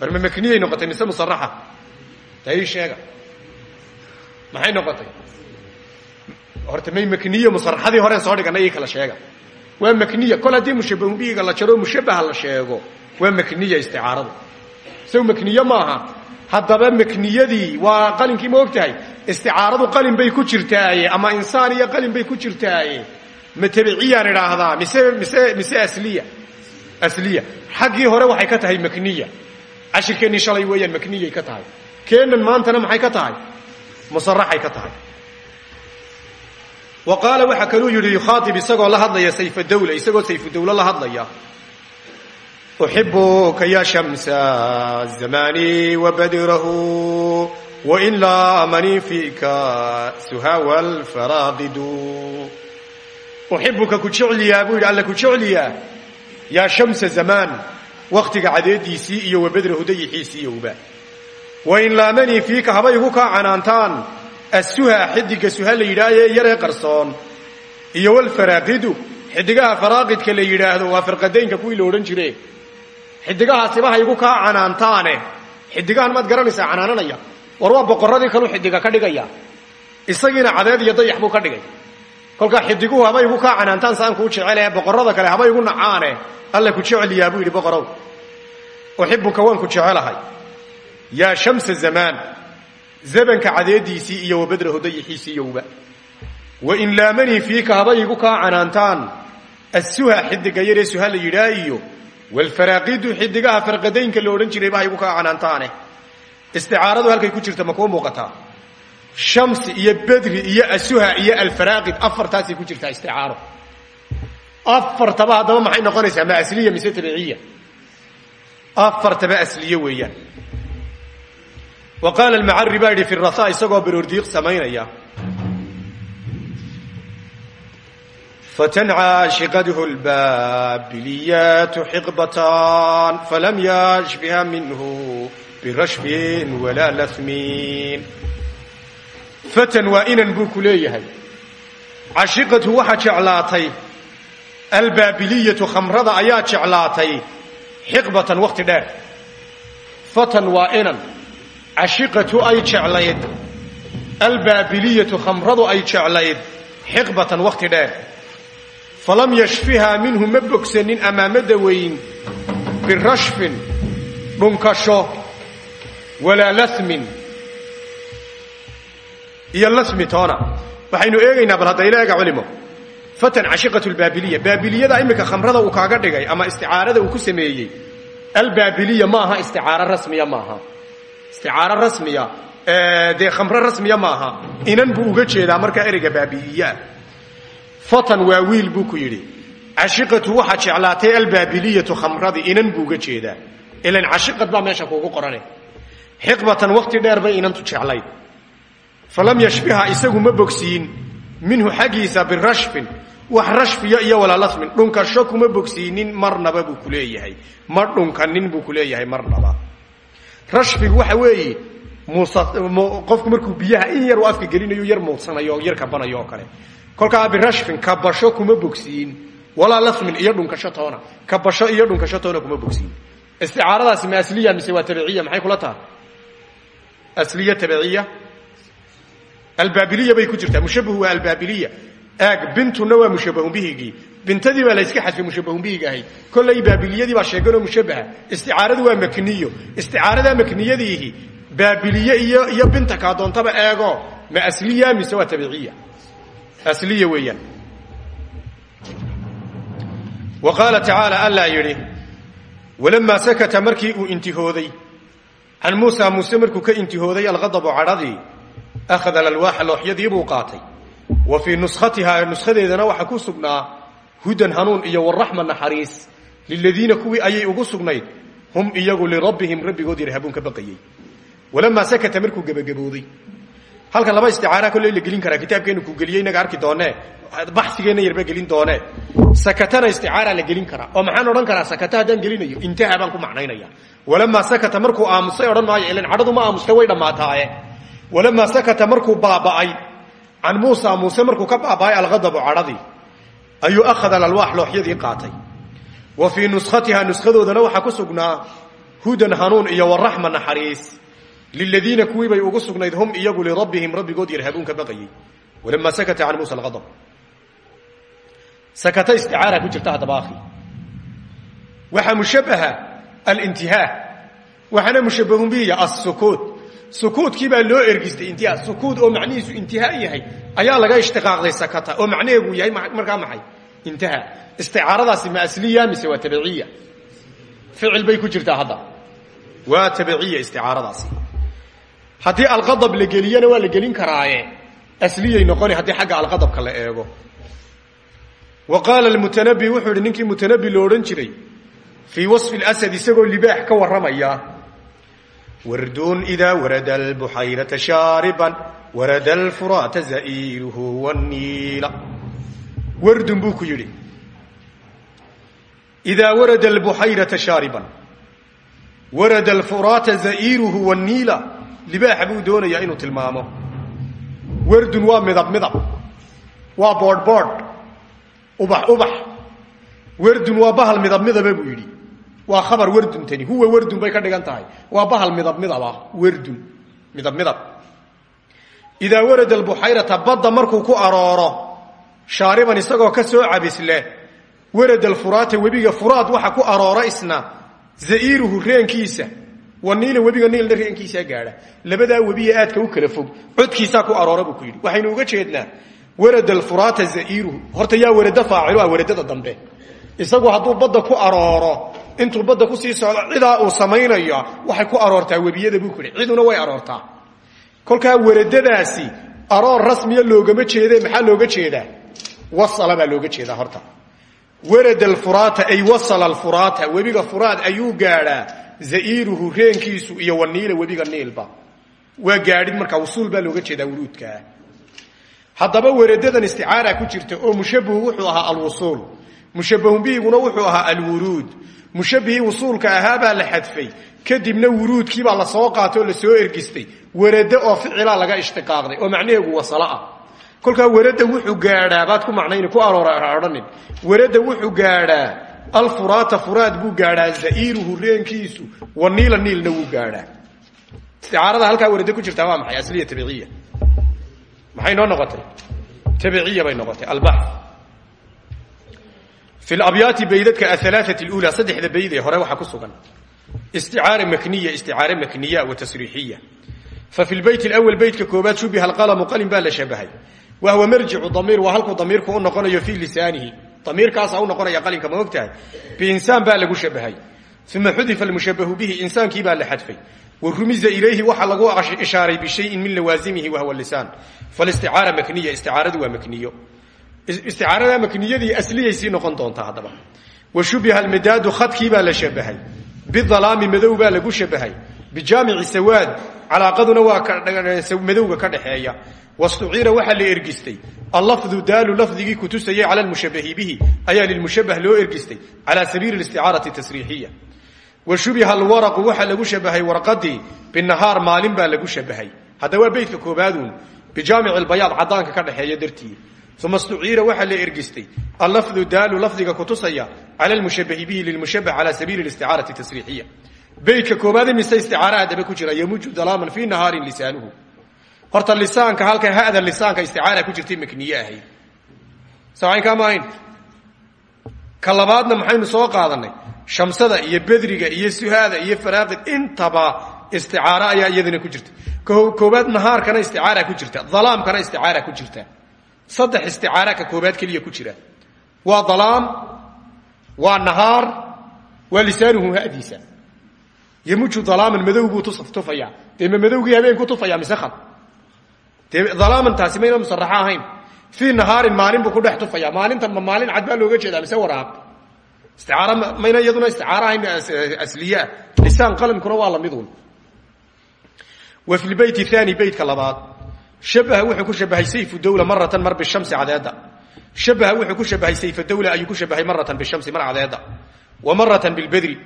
bar ma makniyay noqotay mise musaraxa ta sheega. Maxay noqotay? Horta may makniyo musaraxadii horeen soo dhigana kala sheega. Waa makniya. Kol haddii mushabbahun bihiga la jaro mushabbaha la sheego waa makniya isticaaradu. Isaw makniye maaha haddaba makniyadii waa qalinkii ma og qalin bay ku jirtaaye ama insaan iyo qalin bay ku jirtaaye ma tabiciyaan idhaahdaa mise mise mise asliya. Asliya. Xaggii hore waxay ka tahay makniya. Cashirkeennii shalay weeyaan makniyay ka tahay. Keenan maantana maxay ka tahay? Musaraxay ka tahay. Wa qaala waxa kaluu yidhi yukhaaib isagoo la hadlaya sayfadawla isagoo sayfudawlo la hadlaya. Uxibuka ya shamsa zamani wabadirahu wain laamanii fiika suhawa alfaraaqidu uxibuka ku jecliyaa buu yidhi alla ku jecliyaa yaa shamsa zamaan wakhtiga cadeediisii iyo wabadrahu dayixiisiiyowba wain laamanii fiika haba igu kaa canaantaan assuha xidiga suha la yidhaahye yaree qarsoon iyo walfaraaqidu xidigaha faraaqidka la yidhaahdo waa farqadaynka kuwii la odhan jire xidigahaasiba haygu kaa canaantaane xidigahan maad garanaysaa canaananaya war waa boqoradii kaluu xidiga ka dhigaya isagiina cadeed iyo dayax buu ka dhigay kolkaa xidiguhu haba igu kaa canaantaan saan kuu jecele boqorada kale haba igu nacaane. Alla ku jeceliyaa buu yidhi boqorow uxibuka waan ku jecelahay. Yaa shamsa zamaan zamanka cadeediisii iyo wabadrahu dayixiisiiyowba wain laamanii fiika haba igu kaa canaantaan. Assuha xidiga yaree suha la yidhaa iyo walfaraaqidu xidigaha farqadaynka la odhan jirayba ha igu kaa canaantaane. Isticaaradu halkay ku jirta ma kuu muuqataa shamsi iyo bedri iyo asuha iyo alfaraaqid afartaasay ku jirtaa isticaaro afartaba haddaba maxay noqonaysaa ma asliya mise tabiciya afartaba asliye weeyaan wa qaala almacari baa yidhi fi rasa isagoo baroordiiq samaynaya فتنعاشقته البابليات حقبتان فلم يشبها منه برشف ولا لثم fatan waa inan buu ku leeyahay. Cashiqatu waxa jeclaatay albaabiliyatu khamrada ayaa jeclaatay xiqbatan wakhti dheer. Fatan waa inan cashiqatu ay jeclayd albaabiliyatu khamradu ay jeclayd xiqbatan wakhti dheer. Falam yashfihaa minhu ma bogsanin amaa ma dawayn birashfin dhunkasho walaa lahmin iyo lasmi toona. Waxaynu eegaynaa bal hadda ila eega culimo. Fatan cashiqatu lbaabiliya baabiliyada iminka khamrada uu kaaga dhigay ama isticaarada uu ku sameeyey. Albaabiliya ma aha isticaaro rasmiya maaha. Isticaaro rasmiya dee khamro rasmiya maaha. Inan buu uga jeedaa markaa ereyga baabiliyaa fatan waa wiil buu ku yidhi cashiqatu waxaa jeclaatay albaabiliyatu khamradii inan buu uga jeedaa. Ilan cashiqad baa meesha kuugu qorane. Xiqbatan waqti dheer bay inantu jeclayd falam yashbiha isagu ma bogsiin. Minhu xaggiisa birashfin wax rashfiya iyo walaalasmin dhunkasho kuma bogsiinin marnaba buu ku leeyahay. Ma dhunkanin buu ku leeyahay marnaba. Rashfigu waxa weeye qofku markuu biyaha in yar uu afka gelinayo yar muudsanayo o yar kabanayo oo kale. Kolkaa birashfin kabasho kuma bogsiin. Walaa lasmin iyo dhunkasho toona kabasho iyo dhunkasho toona kuma bogsiin. Isticaaradaasi ma asliya mise waa tabiciya maxay kula tahay? Asliya albaabiliya bay ku jirtaa mushabahu waa albaabiliya. Aag bintuna waa mushabahun bihigii bintadii baa la yska xadfay mushabahun bihiga ahayd. Kollay baabiliyadii baa sheeganoo mushabaha. Isticaaradu waa makniyo. Isticaaradaa makniyadiihi baabiliye iyo iyo binta kaa doontaba eego ma asliya mise waa tabiciya asliya weeyaan. Wa qaala tacaala allaa yidhi walamaa sakata markii uu intihooday can muusa muuse markuu ka intihooday alqadabu cadhadii akhada alalwaaxa looxyadii buu qaatay wa fii nuskhatihaa nuskhadeedana waxaa ku sugnaa hudan hanuun iyo waraxma naxariis liladiina kuwii ayay ugu sugnayd hum iyagu lirabbihim rabbigood yarhabuun ka baqayey walamaa sakata markuu gebagabooday halkan laba isticaara kolley la gelin karaa kitaabkeenu ku geliyey inaga arki doonee baxsigeenna yarba gelin doonee sakatana isticaara la gelin karaa oo maxaan odhan karaa sakata haddaan gelinayo intaha baan ku macnaynaya walamaa sakata markuu aamusay odhan maayo ilan cadhadu ma aamustay walamaa sakata markuu baaba'ay can muusa muuse markuu ka baaba'ay alghadabu cadhadii ayuu akhada alalwaax looxyadii qaatay wa fii nuskhatihaa nuskhadoodana waxaa ku sugnaa hudan hanuun iyo waraxma naxariis liladiina kuwii bay ugu sugnayd hum iyagu lirabbihim rabbigood yarhabuun ka baqayey walamaa sakata can muusa alghadab sakata isticaara ku jirta haddaba akhi waxaa mushabaha alintihaa waxaana assukuut sukuudkii baa loo ergistay intihaa sukuud oo macnihiisu intihaa yahay ayaa laga ishtiqaaqday sakata oo macnaheegu yahay markaa maxay? Intaha isticaaradaasi ma asliya mise waa tabiciya ficil bay ku jirtaa hadda. Waa tabiciya isticaaradaasi. Haddii alqadab la geliyana waa la gelin karaaye asliyay noqoni haddii xagga alqadabka la eego. Wa qaala almutanabi wuxuu ihi ninkii mutanabi lo odhan jiray fii wasfi اlasad isagoo libaax ka warramaya wardun idaa warada albuxayrata shaariban warada alfuraata za'iiruhu waniila wardun buu ku yidhi idaa warada albuxayrata shaariban warada alfuraata za'iiruhu waniila libaaxa buu doonayaa inuu tilmaamo wardun waa midab midab waa boodh boodh ubax ubax wardun waa bahal midab midaba buu yidhi waa khabar warduntani huwa wardun bay ka dhigan tahay. Waa bahal midab midaba wardun midab midab. Idaa warada albuxayrata badda markuu ku arooro shaariban isagoo ka soo cabisleh warada alfuraata webiga furaad waxa ku aroora isna za'iiruhu reenkiisa wa niila webiga niilna reenkiisaa gaadha. Labadaa aadka u kala fog codkiisaa ku aroora buu ku yidhi. Waxaynu uga jeednaa warada alfuraata za'iiruhu horta yaa warada faacilo ah waradada dambe isagu hadduu badda ku arooro intuu badda ku sii socdo cidaa uu samaynayo waxay ku aroortaa webiyada buu ku yidhi. Ciduna way aroortaa. Kolkaa waradadaasi aroor rasmiya loogama jeede maxaa looga jeedaa? Wasala baa looga jeedaa horta. Warada alfuraata ay wasala alfuraata webiga furaad ayuu gaadhaa za'iiruhu reenkiisu iyo waniila webiga niilba. Waa gaadhid markaa wusuul baa looga jeedaa wuruudkaa. Haddaba waradadan isticaara ku jirta oo mushabahu wuxuu ahaa alwusuul mushabahun bihiguna wuxuu ahaa alwuruud. Mushabihii wusuulka ahaabaa la xadfay. Kadibna wuruudkiibaa la soo qaatay oo la soo ergistay. Warade oo ficilaa laga ishtiqaaqday oo macnaheegu wasalo ah kolkaa warada wuxuu gaadhaa baad ku macnayni ku aroodhanin warada wuxuu gaadhaa alfuraata furaad buu gaadhaa za'iiruhu reenkiisu wa niila wuu gaadhaa. Isticaarada halkaa warade ku jirtaa waa maxay? Asliya tabiciya maxay noqotay? Tabiciya bay noqotay. Albax fi labyaati baydadka ahalaaat lula saddexda bayd ee hore waxaa ku sugan isticaara makniya isticaare makniya wa tasriixiya fa fi lbayt lawal beytka koobaad shubiha alqalamu qalin baa la shabahay wa huwa marjicu damiir waa halkuu damiirku u noqonayo fii lisaanihi damiirkaasa u noqonaya qalinka ma og tahay biinsaan baa lagu shabahay uma xudifa almushabahu bihi insaankii baa la xadfay wa rumiza ilayhi waxa lagu ishaaray bishayin min lawaasimihi wahuwa lisaan falisticaara makniya isticaaradu waa makniyo isticaarada makniyadii asliyay sii noqon doontaa haddaba. Wa shubiha almidaadu khadkii baa la shabahay bidalaami madow baa lagu shabahay bijaamici sawaad calaaqaduna waa madowga ka dhexeeya wastuciira waxaa la ergistay. Allafdu daalu lafdigii kutusayay cala lmushabahi bihi ayaa lilmushabah loo ergistay cala sabiili isticaarati tasriixiya. Wa shubiha alwaraqu waxaa lagu shabahay warqadii binahaar maalin baa lagu shabahay hadda waa beytka koobaaduun bijaamici lbayaad cadaanka ka dhexeeya dartii uma stuciira waxaa la ergistay. Allafdu daalu lafdiga kutusaya cala lmushabahi bihi lilmushabah cala sabiili isticaarati tasriixiya beytka koobaad imise isticaara adaba ku jira yamuju dalaaman fii nahaarin lisaanuhu. Horta lisaanka halka hada lisaanka isticaara ku jirtay makniye ahayd sacaynkaama ahayn ka labaadna maxaynu soo qaadanay shamsada iyo bedriga iyo suhaada iyo faraaqid intaba isticaara ayaa iyadana ku jirta. Koobaad nahaarkana isticaara ku jirta. Dalaamkana isticaara ku jirta saddex isticaara ka koobaad keliya ku jira. Waa dalaam waa nahaar waa lisaanuhu hadiisa. Yamuju dalaaman madow buu tufaya dee ma madowgii habeenku tufaya mise khad dee dalaamantaasi mayna musaraxo ahayn. Fii nahaarin maalin buu ku dhex tufaya maalintan ma maalin cad baa looga jeedaa mise waraaq isticaara mayna iyaduna isticaara ahayn asliyaa. Lisaan qalamkuna waa lamidun wa fi lbeyt thani beytka labaad shabaha wuxuu ku shabahay sayfu dawla maratan mar bishamsi cadeeda. Shabaha wuxuu ku shabahay sayfa dawla ayuu ku shabahay maratan bishamsi mar cadeeda. Wa maratan bilbedri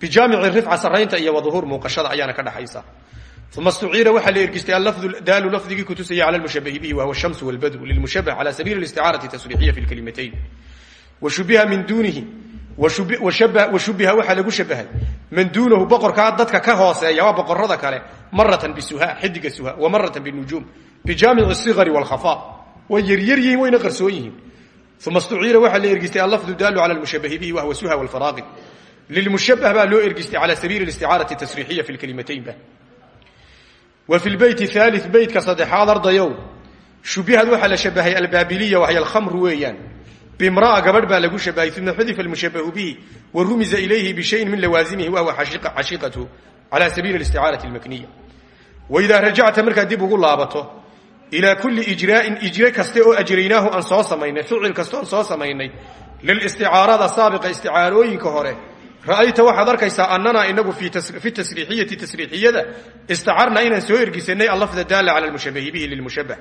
bijaamici rifca saraynta iyo waduhuur muuqashada ayaana ka dhaxaysa. Uma stuciira waxaa la ergistay daalu lafdigii kutusaya cala lmushabahi bihi wahuwa shamsu walbadru lilmushabah cala sabiili isticaarati tasriixiya fi lkalimatayn wa shubiha min duunihi wa shubiha waxaa lagu shabahay. Man duunahu boqorkaa dadka ka hooseeya waa boqorada kale maratan bisuha xidiga suha wa maratan binujuum bijaamici sigari wlkhafa way yaryar yihiin wayna qarsoon yihiin uma stuciira waxaa la ergistay allafdu daalu cala lmushabahi bihi wahuwa suha wlfaraaqid lilmushabah baa loo ergistay cala sabiili isticaarati tasriixiya fi lkalimataynba wa fi lbeyti haali beytka saddexaad ardayow. Shubihad waxaa la shabahay albaabiliya waxay alkhamru weeyaan. Bimraa gabadh baa lagu shabahay uma xudifa almushabahu bihi wa rumiza ilayhi bishayin min lawaasimihi wahuwa xashiqatu cala sabiili isticaarati lmakniya waidaa rajacta markaad dib ugu laabato ilaa kulli ijraa'in ijre kaste oo ajraynaahu aan soo samaynay ficil kaste oon soo samaynay. Lilisticaarada saabiqa isticaarooyinka hore. Ra'ayta waxaad arkaysaa annanaa inagu fi tasriixiyati tasriixiyada istacarna inaan soo ergisanay allafda daala cala lmushabahi bihi lilmushabah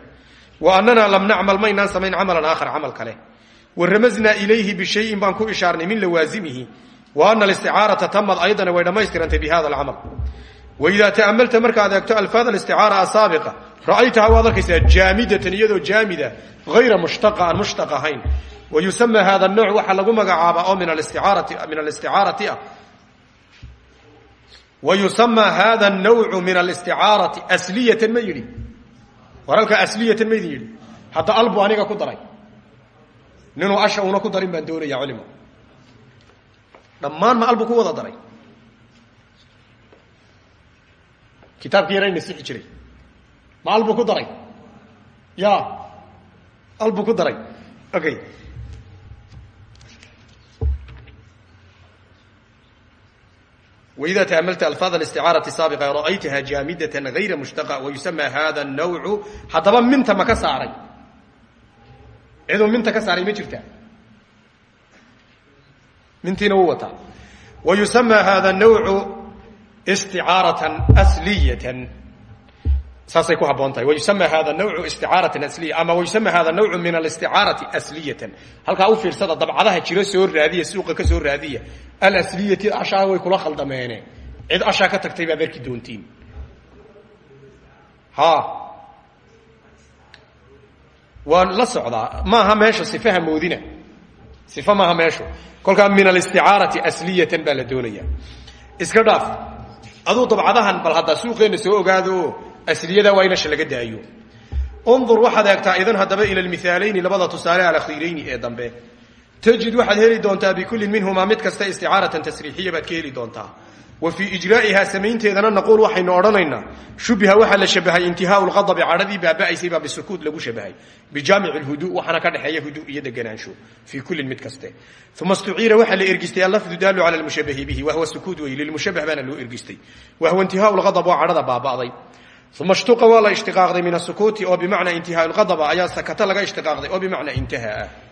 wa annanaa lam nacmal maynaan samayn camalan aakhar camal kale. Wa ramaznaa ilayhi bishayin baan ku ishaarnay min lawaasimihi. Wa ana alisticaarata tamad aydana way dhammaystirantay bi hada alcamal waidaa ta'amalta markaad eegto alfaad alisticaara asaabiqa ra'aytaha waad arkaysaa jaamidatan iyadoo jaamida hayra mushtaqa aan mushtaq ahayn wayusama hada nooc waxaa lagu magacaabaa oo min alisticaarati ah wa yusamaa hada nawcu min alisticaarati asliyatan ma yidhi war halkaa asliyatan ma idin yidhi hadda albu aniga ku daray ninuu asha una ku darin baan doonaya culimo dhammaan ma albu ku wada daray kitaabkii yara nasixi jiray ma albu ku daray ya albu ku daray okay وإذا تأملت ألفاظ الاستعارة السابقة رأيتها جامدة غير مشتقة ويسمى هذا النوع haddaba minta ma ka saaray ciduu minta ka saaray ma jirtaa mintiina wuu wataa ويسمى هذا النوع isticaaratan asliyatan saasay ku habboon tahay wayusama hada nawcu isticaaratan asliya ama wayusama hada nawcu min alisticaarati asliyatan halkaa u fiirsada dabcadaha jiro soo raadiya suuqa ka soo raadiya alasliyati ashaa way kula khaldameene cid ashaa ka tagtay baad arki doontiin. Ha waan la socdaa. Maaha meesha sifaha moodina? Sifa maaha meeshu? Kolkaa min alisticaarati asliyatan baa iska dhaaf aduu dabcadahan bal haddaa suuqeenna soo ogaado asliyada waa inasha laga daayo. Undur waxaad eegtaa idan haddaba ila lmihaalayni labada tusaale alakhiirayni ee dambe. Tajid waxaad heli doontaa bikullin minhumaa mid kasta isticaaratan tasriixiya baad ka heli doontaa wa fii ijraa'ihaa samaynteedana naquul waxaynu odhanaynaa. Shubiha waxaa la shabahay intihaau lqadabi cadhadii baaba'aysay baa bisukuut lagu shabahay. Bijaamici lhudu waxaana ka dhexeeya hudu iyo deganaansho fii kullin mid kaste. Uma stuciira waxaa la ergistay allafdu daalu cala lmushabahi bihi wahwa sukuut wey lilmushabah baana loo ergistay. Wahwa intihaau lqadab waa cadhada baaba'day. Uma shtuqa waa la ishtiqaaqday min asukuuti oo bimacnaa intihaa lqadaba ayaa sakata laga ishtiqaaqday oo bimacnaa intaha ah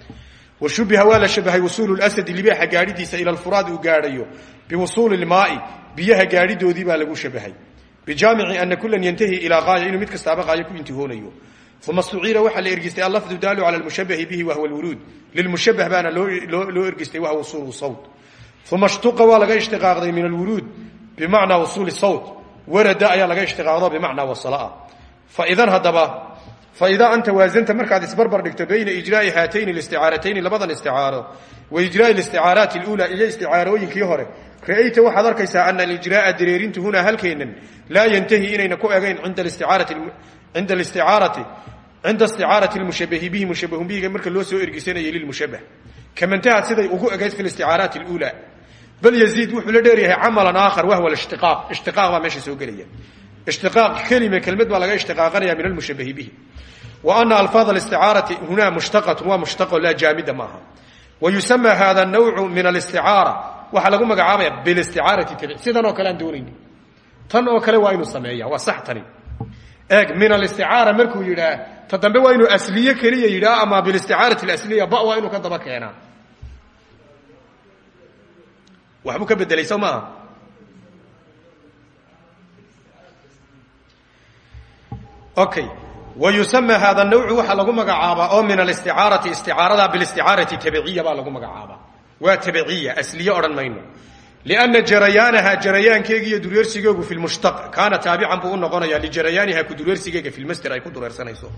wa shubiha waa la shabahay wusuulu lasadi libaaxa gaadhidiisa ila lfuraad uu gaadhayo biwusuuli lmaai biyaha gaadhidoodii baa lagu shabahay. Bijaamici ana kulan yantahi ilaa qaaya inuu mid kastaaba qaayo ku intihoonayo uma stuciira waxaa la ergistay allafdu daalu cala lmushabahi bihi wahwa lwuruud lilmushabah baana loo ergistay wahwa wusuulu sawt. Uma shtuqa waa laga ishtiqaaqday min alwuruud bimacnaa wusuuli sawt. Warada ayaa laga ishtiqaaqdo bimacnaa wasalaa faidan haddaba faidaa anta waasanta markaad isbarbar dhigto bayna ijraai haatayni listicaaratayn labadan isticaaro wa ijraai isticaaraati اlula iyo isticaarooyinkii hore ra'ayta waxaad arkaysaa ana alijraaa dareerintu hunaa halkeennan laa yantahi inayna ku egayn cinda isticaarati lmushabahi bihi mushabahun bihiga marka loo soo ergisanayay lilmushabah kamantahaad siday ugu egayd fi isticaaraati اlula bal yaziid wuxuu la dheeryahay camalan aakhar wahwa ishtiqaaq ishtiqaaq baa meesha soo gelaya ishtiqaaq kelime kelmad baa laga ishtiqaaqanaya min almushabahi bihi wa ana alfaad alisticaarati hunaa mushtaqatun waa mushtaqo laa jaamida maaha wa yusamaa hada nawcu min alisticaara waxaa lagu magacaabaya bilisticaarati tabic sidan oo kale aan doonayni tan oo kale waa inuu sameeya waa sax tani eeg min alisticaara markuu yidhaah ta dambe waa inuu asliye keliya yidhaah ama bilisticaarati alasliya ba waa inuu ka daba keenaa waxbuu ka bedelay soo maaha okay wa yusama hada nawcu waxaa lagu magacaabaa oo min alisticaarati isticaarada bilisticaarati tabiciya baa lagu magacaabaa waa tabiciya asliye odhan mayno. Lianna jarayaanaha jarayaankeega iyo dureersigeegu fi lmushtaq kaana taabican buu u noqonaya lijarayaaniha ku dureersigeega fi lmasder ay ku dureersanayso.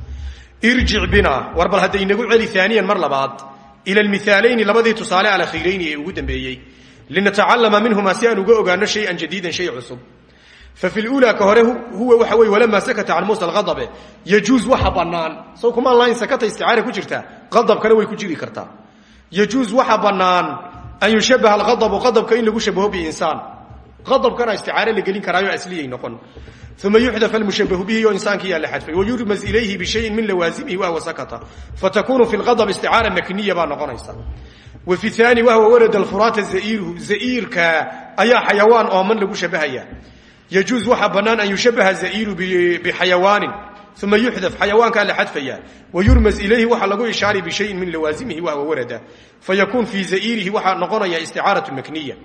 Irjic bina war bal hadda inagu celi aaniyan mar labaad ila almihaalayni labadii tusaale alakhiirayni ee ugu dambeeyey. Linatacalama minhuma si ogaano shayan jadiidan shay fafi lula ka hore huwa waxa wey walamaa sakata can muusa aladabe yajuuz waxa banaan sow kumaan lahayn sakata isticaara ku jirta adabkana way ku jiri kartaa yajuuz waxa banaan an yushabaha aladabu adabka in lagu shabaho biinsaan adabkana isticaare la gelin karaayo asliyay noqon uma yuxdaf almushabahu bihi oo insaankiyaa la xadfay wayurmaz ilayhi bishayin min lawaasimihi wahwa sakata fatakunu fi ladab isticaara makniya baa noqonaysa wa fi ani wahwa warada alfuraata zaiiruhu zaiirka ayaa xayawaan ooman lagu shabahaya yajuuz waxaa bannaan an yushabaha zaiiru bixayawaanin uma yuxdaf xayawaankaa la xadfaya wayurmaz ilayhi waxaa lagu ishaari bishayin min lawaasimihi wahwa warada fayakuun fii zaiirihi waxaa noqonaya isticaaratu makniya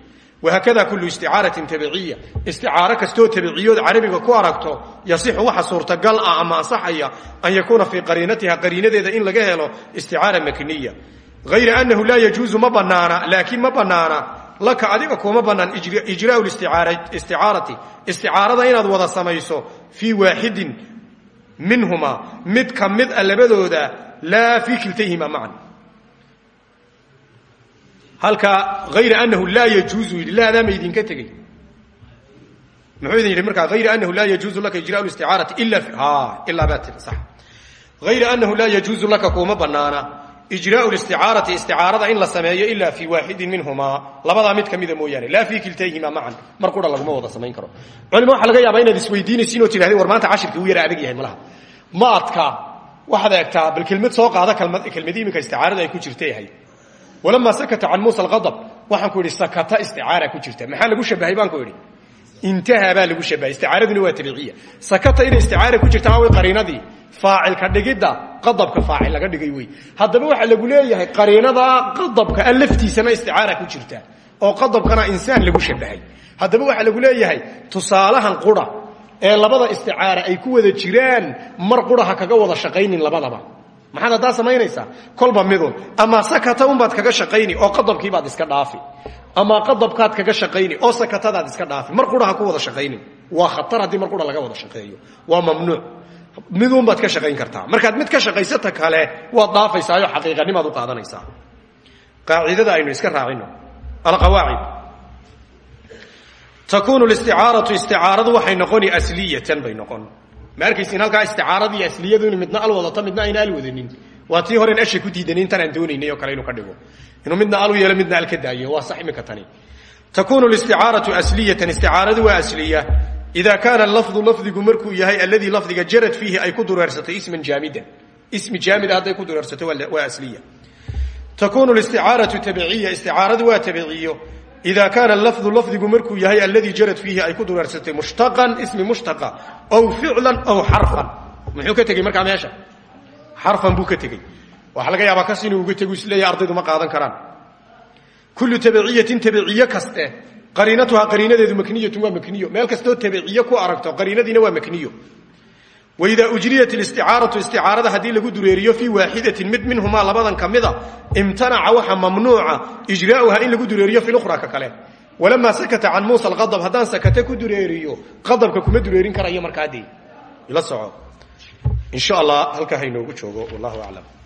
wahakada kulu isticaaratin tabiciya isticaaro kastoo tabiciyood carabiga ku aragto yasixu waxa suurtagal ah ama ansaxaya an yakuuna fii qariinatiha qariinadeeda in laga helo isticaara makniya ayra anahu laa yajuuzu ma banaana laakiin ma banaana laka adiga kuma banaan ijraau isticaarati. Isticaarada inaad wada samayso fii waaxidin minhuma mid ka mid a labadooda laa fii kiltayhima macan halka ayra anahu laa yajuuzu yidhi laadaa ma idinka tegey. Muxuu idin yidhi markaa hayra anahu laa yajuuzu laka ijraau listicaarati ila ilaa baa tiri sax. Hayra anahu laa yajuuzu laka kuuma banaana ijraau listicaarati isticaarada in la sameeyo ilaa fii waaxidin minhumaa. Labadaa mid kamida mooyaane laa fii kiltayhima macan mar qura laguma wada samayn karo. Culima waxaa laga yaabaa inaad isweydiinaysiin oo tidhahdeen war maanta cashirka uu adag yahay malaha ma adka eegtaa bal kelmad soo qaada kelmadii iminka isticaarada ay ku jirtay ahayd walamaa sakata can muusa alqadab waxaan ku idhi sakata isticaara ku jirta. Maxaa lagu shabahay baan ku idhi intaha baa lagu shabahay isticaaraduna waa tabiciya sakata inay isticaara ku jirta away qariinadii faacilka dhigidda qadabka faacil laga dhigay wey haddaba waxaa lagu leeyahay qariinada qadabka a laftiisana ku jirta oo qadabkana insaan lagu shabahay haddaba waxaa lagu leeyahay tusaalahan qura ee labada isticaara ay ku wada jiraan mar qura kaga wada shaqaynin labadaba. Maxaad haddaa samaynaysaa? Kolba midun ama sakata unbaad kaga shaqayni oo qadabkiibaad iska dhaafi. Ama qadabkaad kaga shaqayni oo sakatadaad iska dhaafi. Mar qura ku wada shaqaynin. Waa khatar haddii mar qura laga wada shaqeeyo. Waa mamnuuc midunbaad ka shaqayn kartaa. Markaad mid ka shaqaysata kale waad dhaafaysaayo xaqiiqanimaad u qaadanaysaa. Qaacidada aynu iska raacino. Alqawaacid takunu listicaaratu isticaaradu waxay noqoni asliyatan bay noqon. Ma arkaysin halkaa isticaaradiiyo asliyadu inu midna al wadato midna ayna al wadanin. Waa tii horen asha ku diidanin intan aan doonaynay oo kale inuu ka dhigo. Inuu midna al u yeelo midna al ka daayo. Waa sax iminka tani. Takunu listicaaratu asliyatan isticaaradu waa asliya ida kaana lafdu lafdigu markuu yahay alladii lafdiga jarad fiihi ay ku dureersatay isman jaamidan ismi jaamida hadday ku dureersato waa asliya takunu listicaaratu tabiciya isticaaradu waa tabiciyo ida kaana lafdu lafdigu markuu yahay alladii jarad fiihi ay ku dureersatay mushtaqan ismi mushtaqa aw ficlan aw xarfan muxuu ka tegey markaa meesha xarfan buu ka tegey waxaa laga yaabaa kas inuu uga tegu is leeyahay ardaydu ma qaadan karaan kullu tabiciyatin tabiciye kaste qariinatuhaa qariinadeedu makniyatun waa makniyo. Meel kastoo tabiciye ku aragto qariinadiina waa makniyo. Waidaa ujriyat listicaaratu isticaarada haddii lagu dureeriyo fii waaxidatin mid minhumaa labadan ka mida imtanaca waxa mamnuuca ijraauha in lagu dureeriyo fi lukhra ka kale. Walamaa sakata can muusa alqadab haddaan sakate ku dureeriyo qadabka kuma dureerin karayo markaadii ila soco. In sha allah halkaa hainoogu joogo wallahu aclam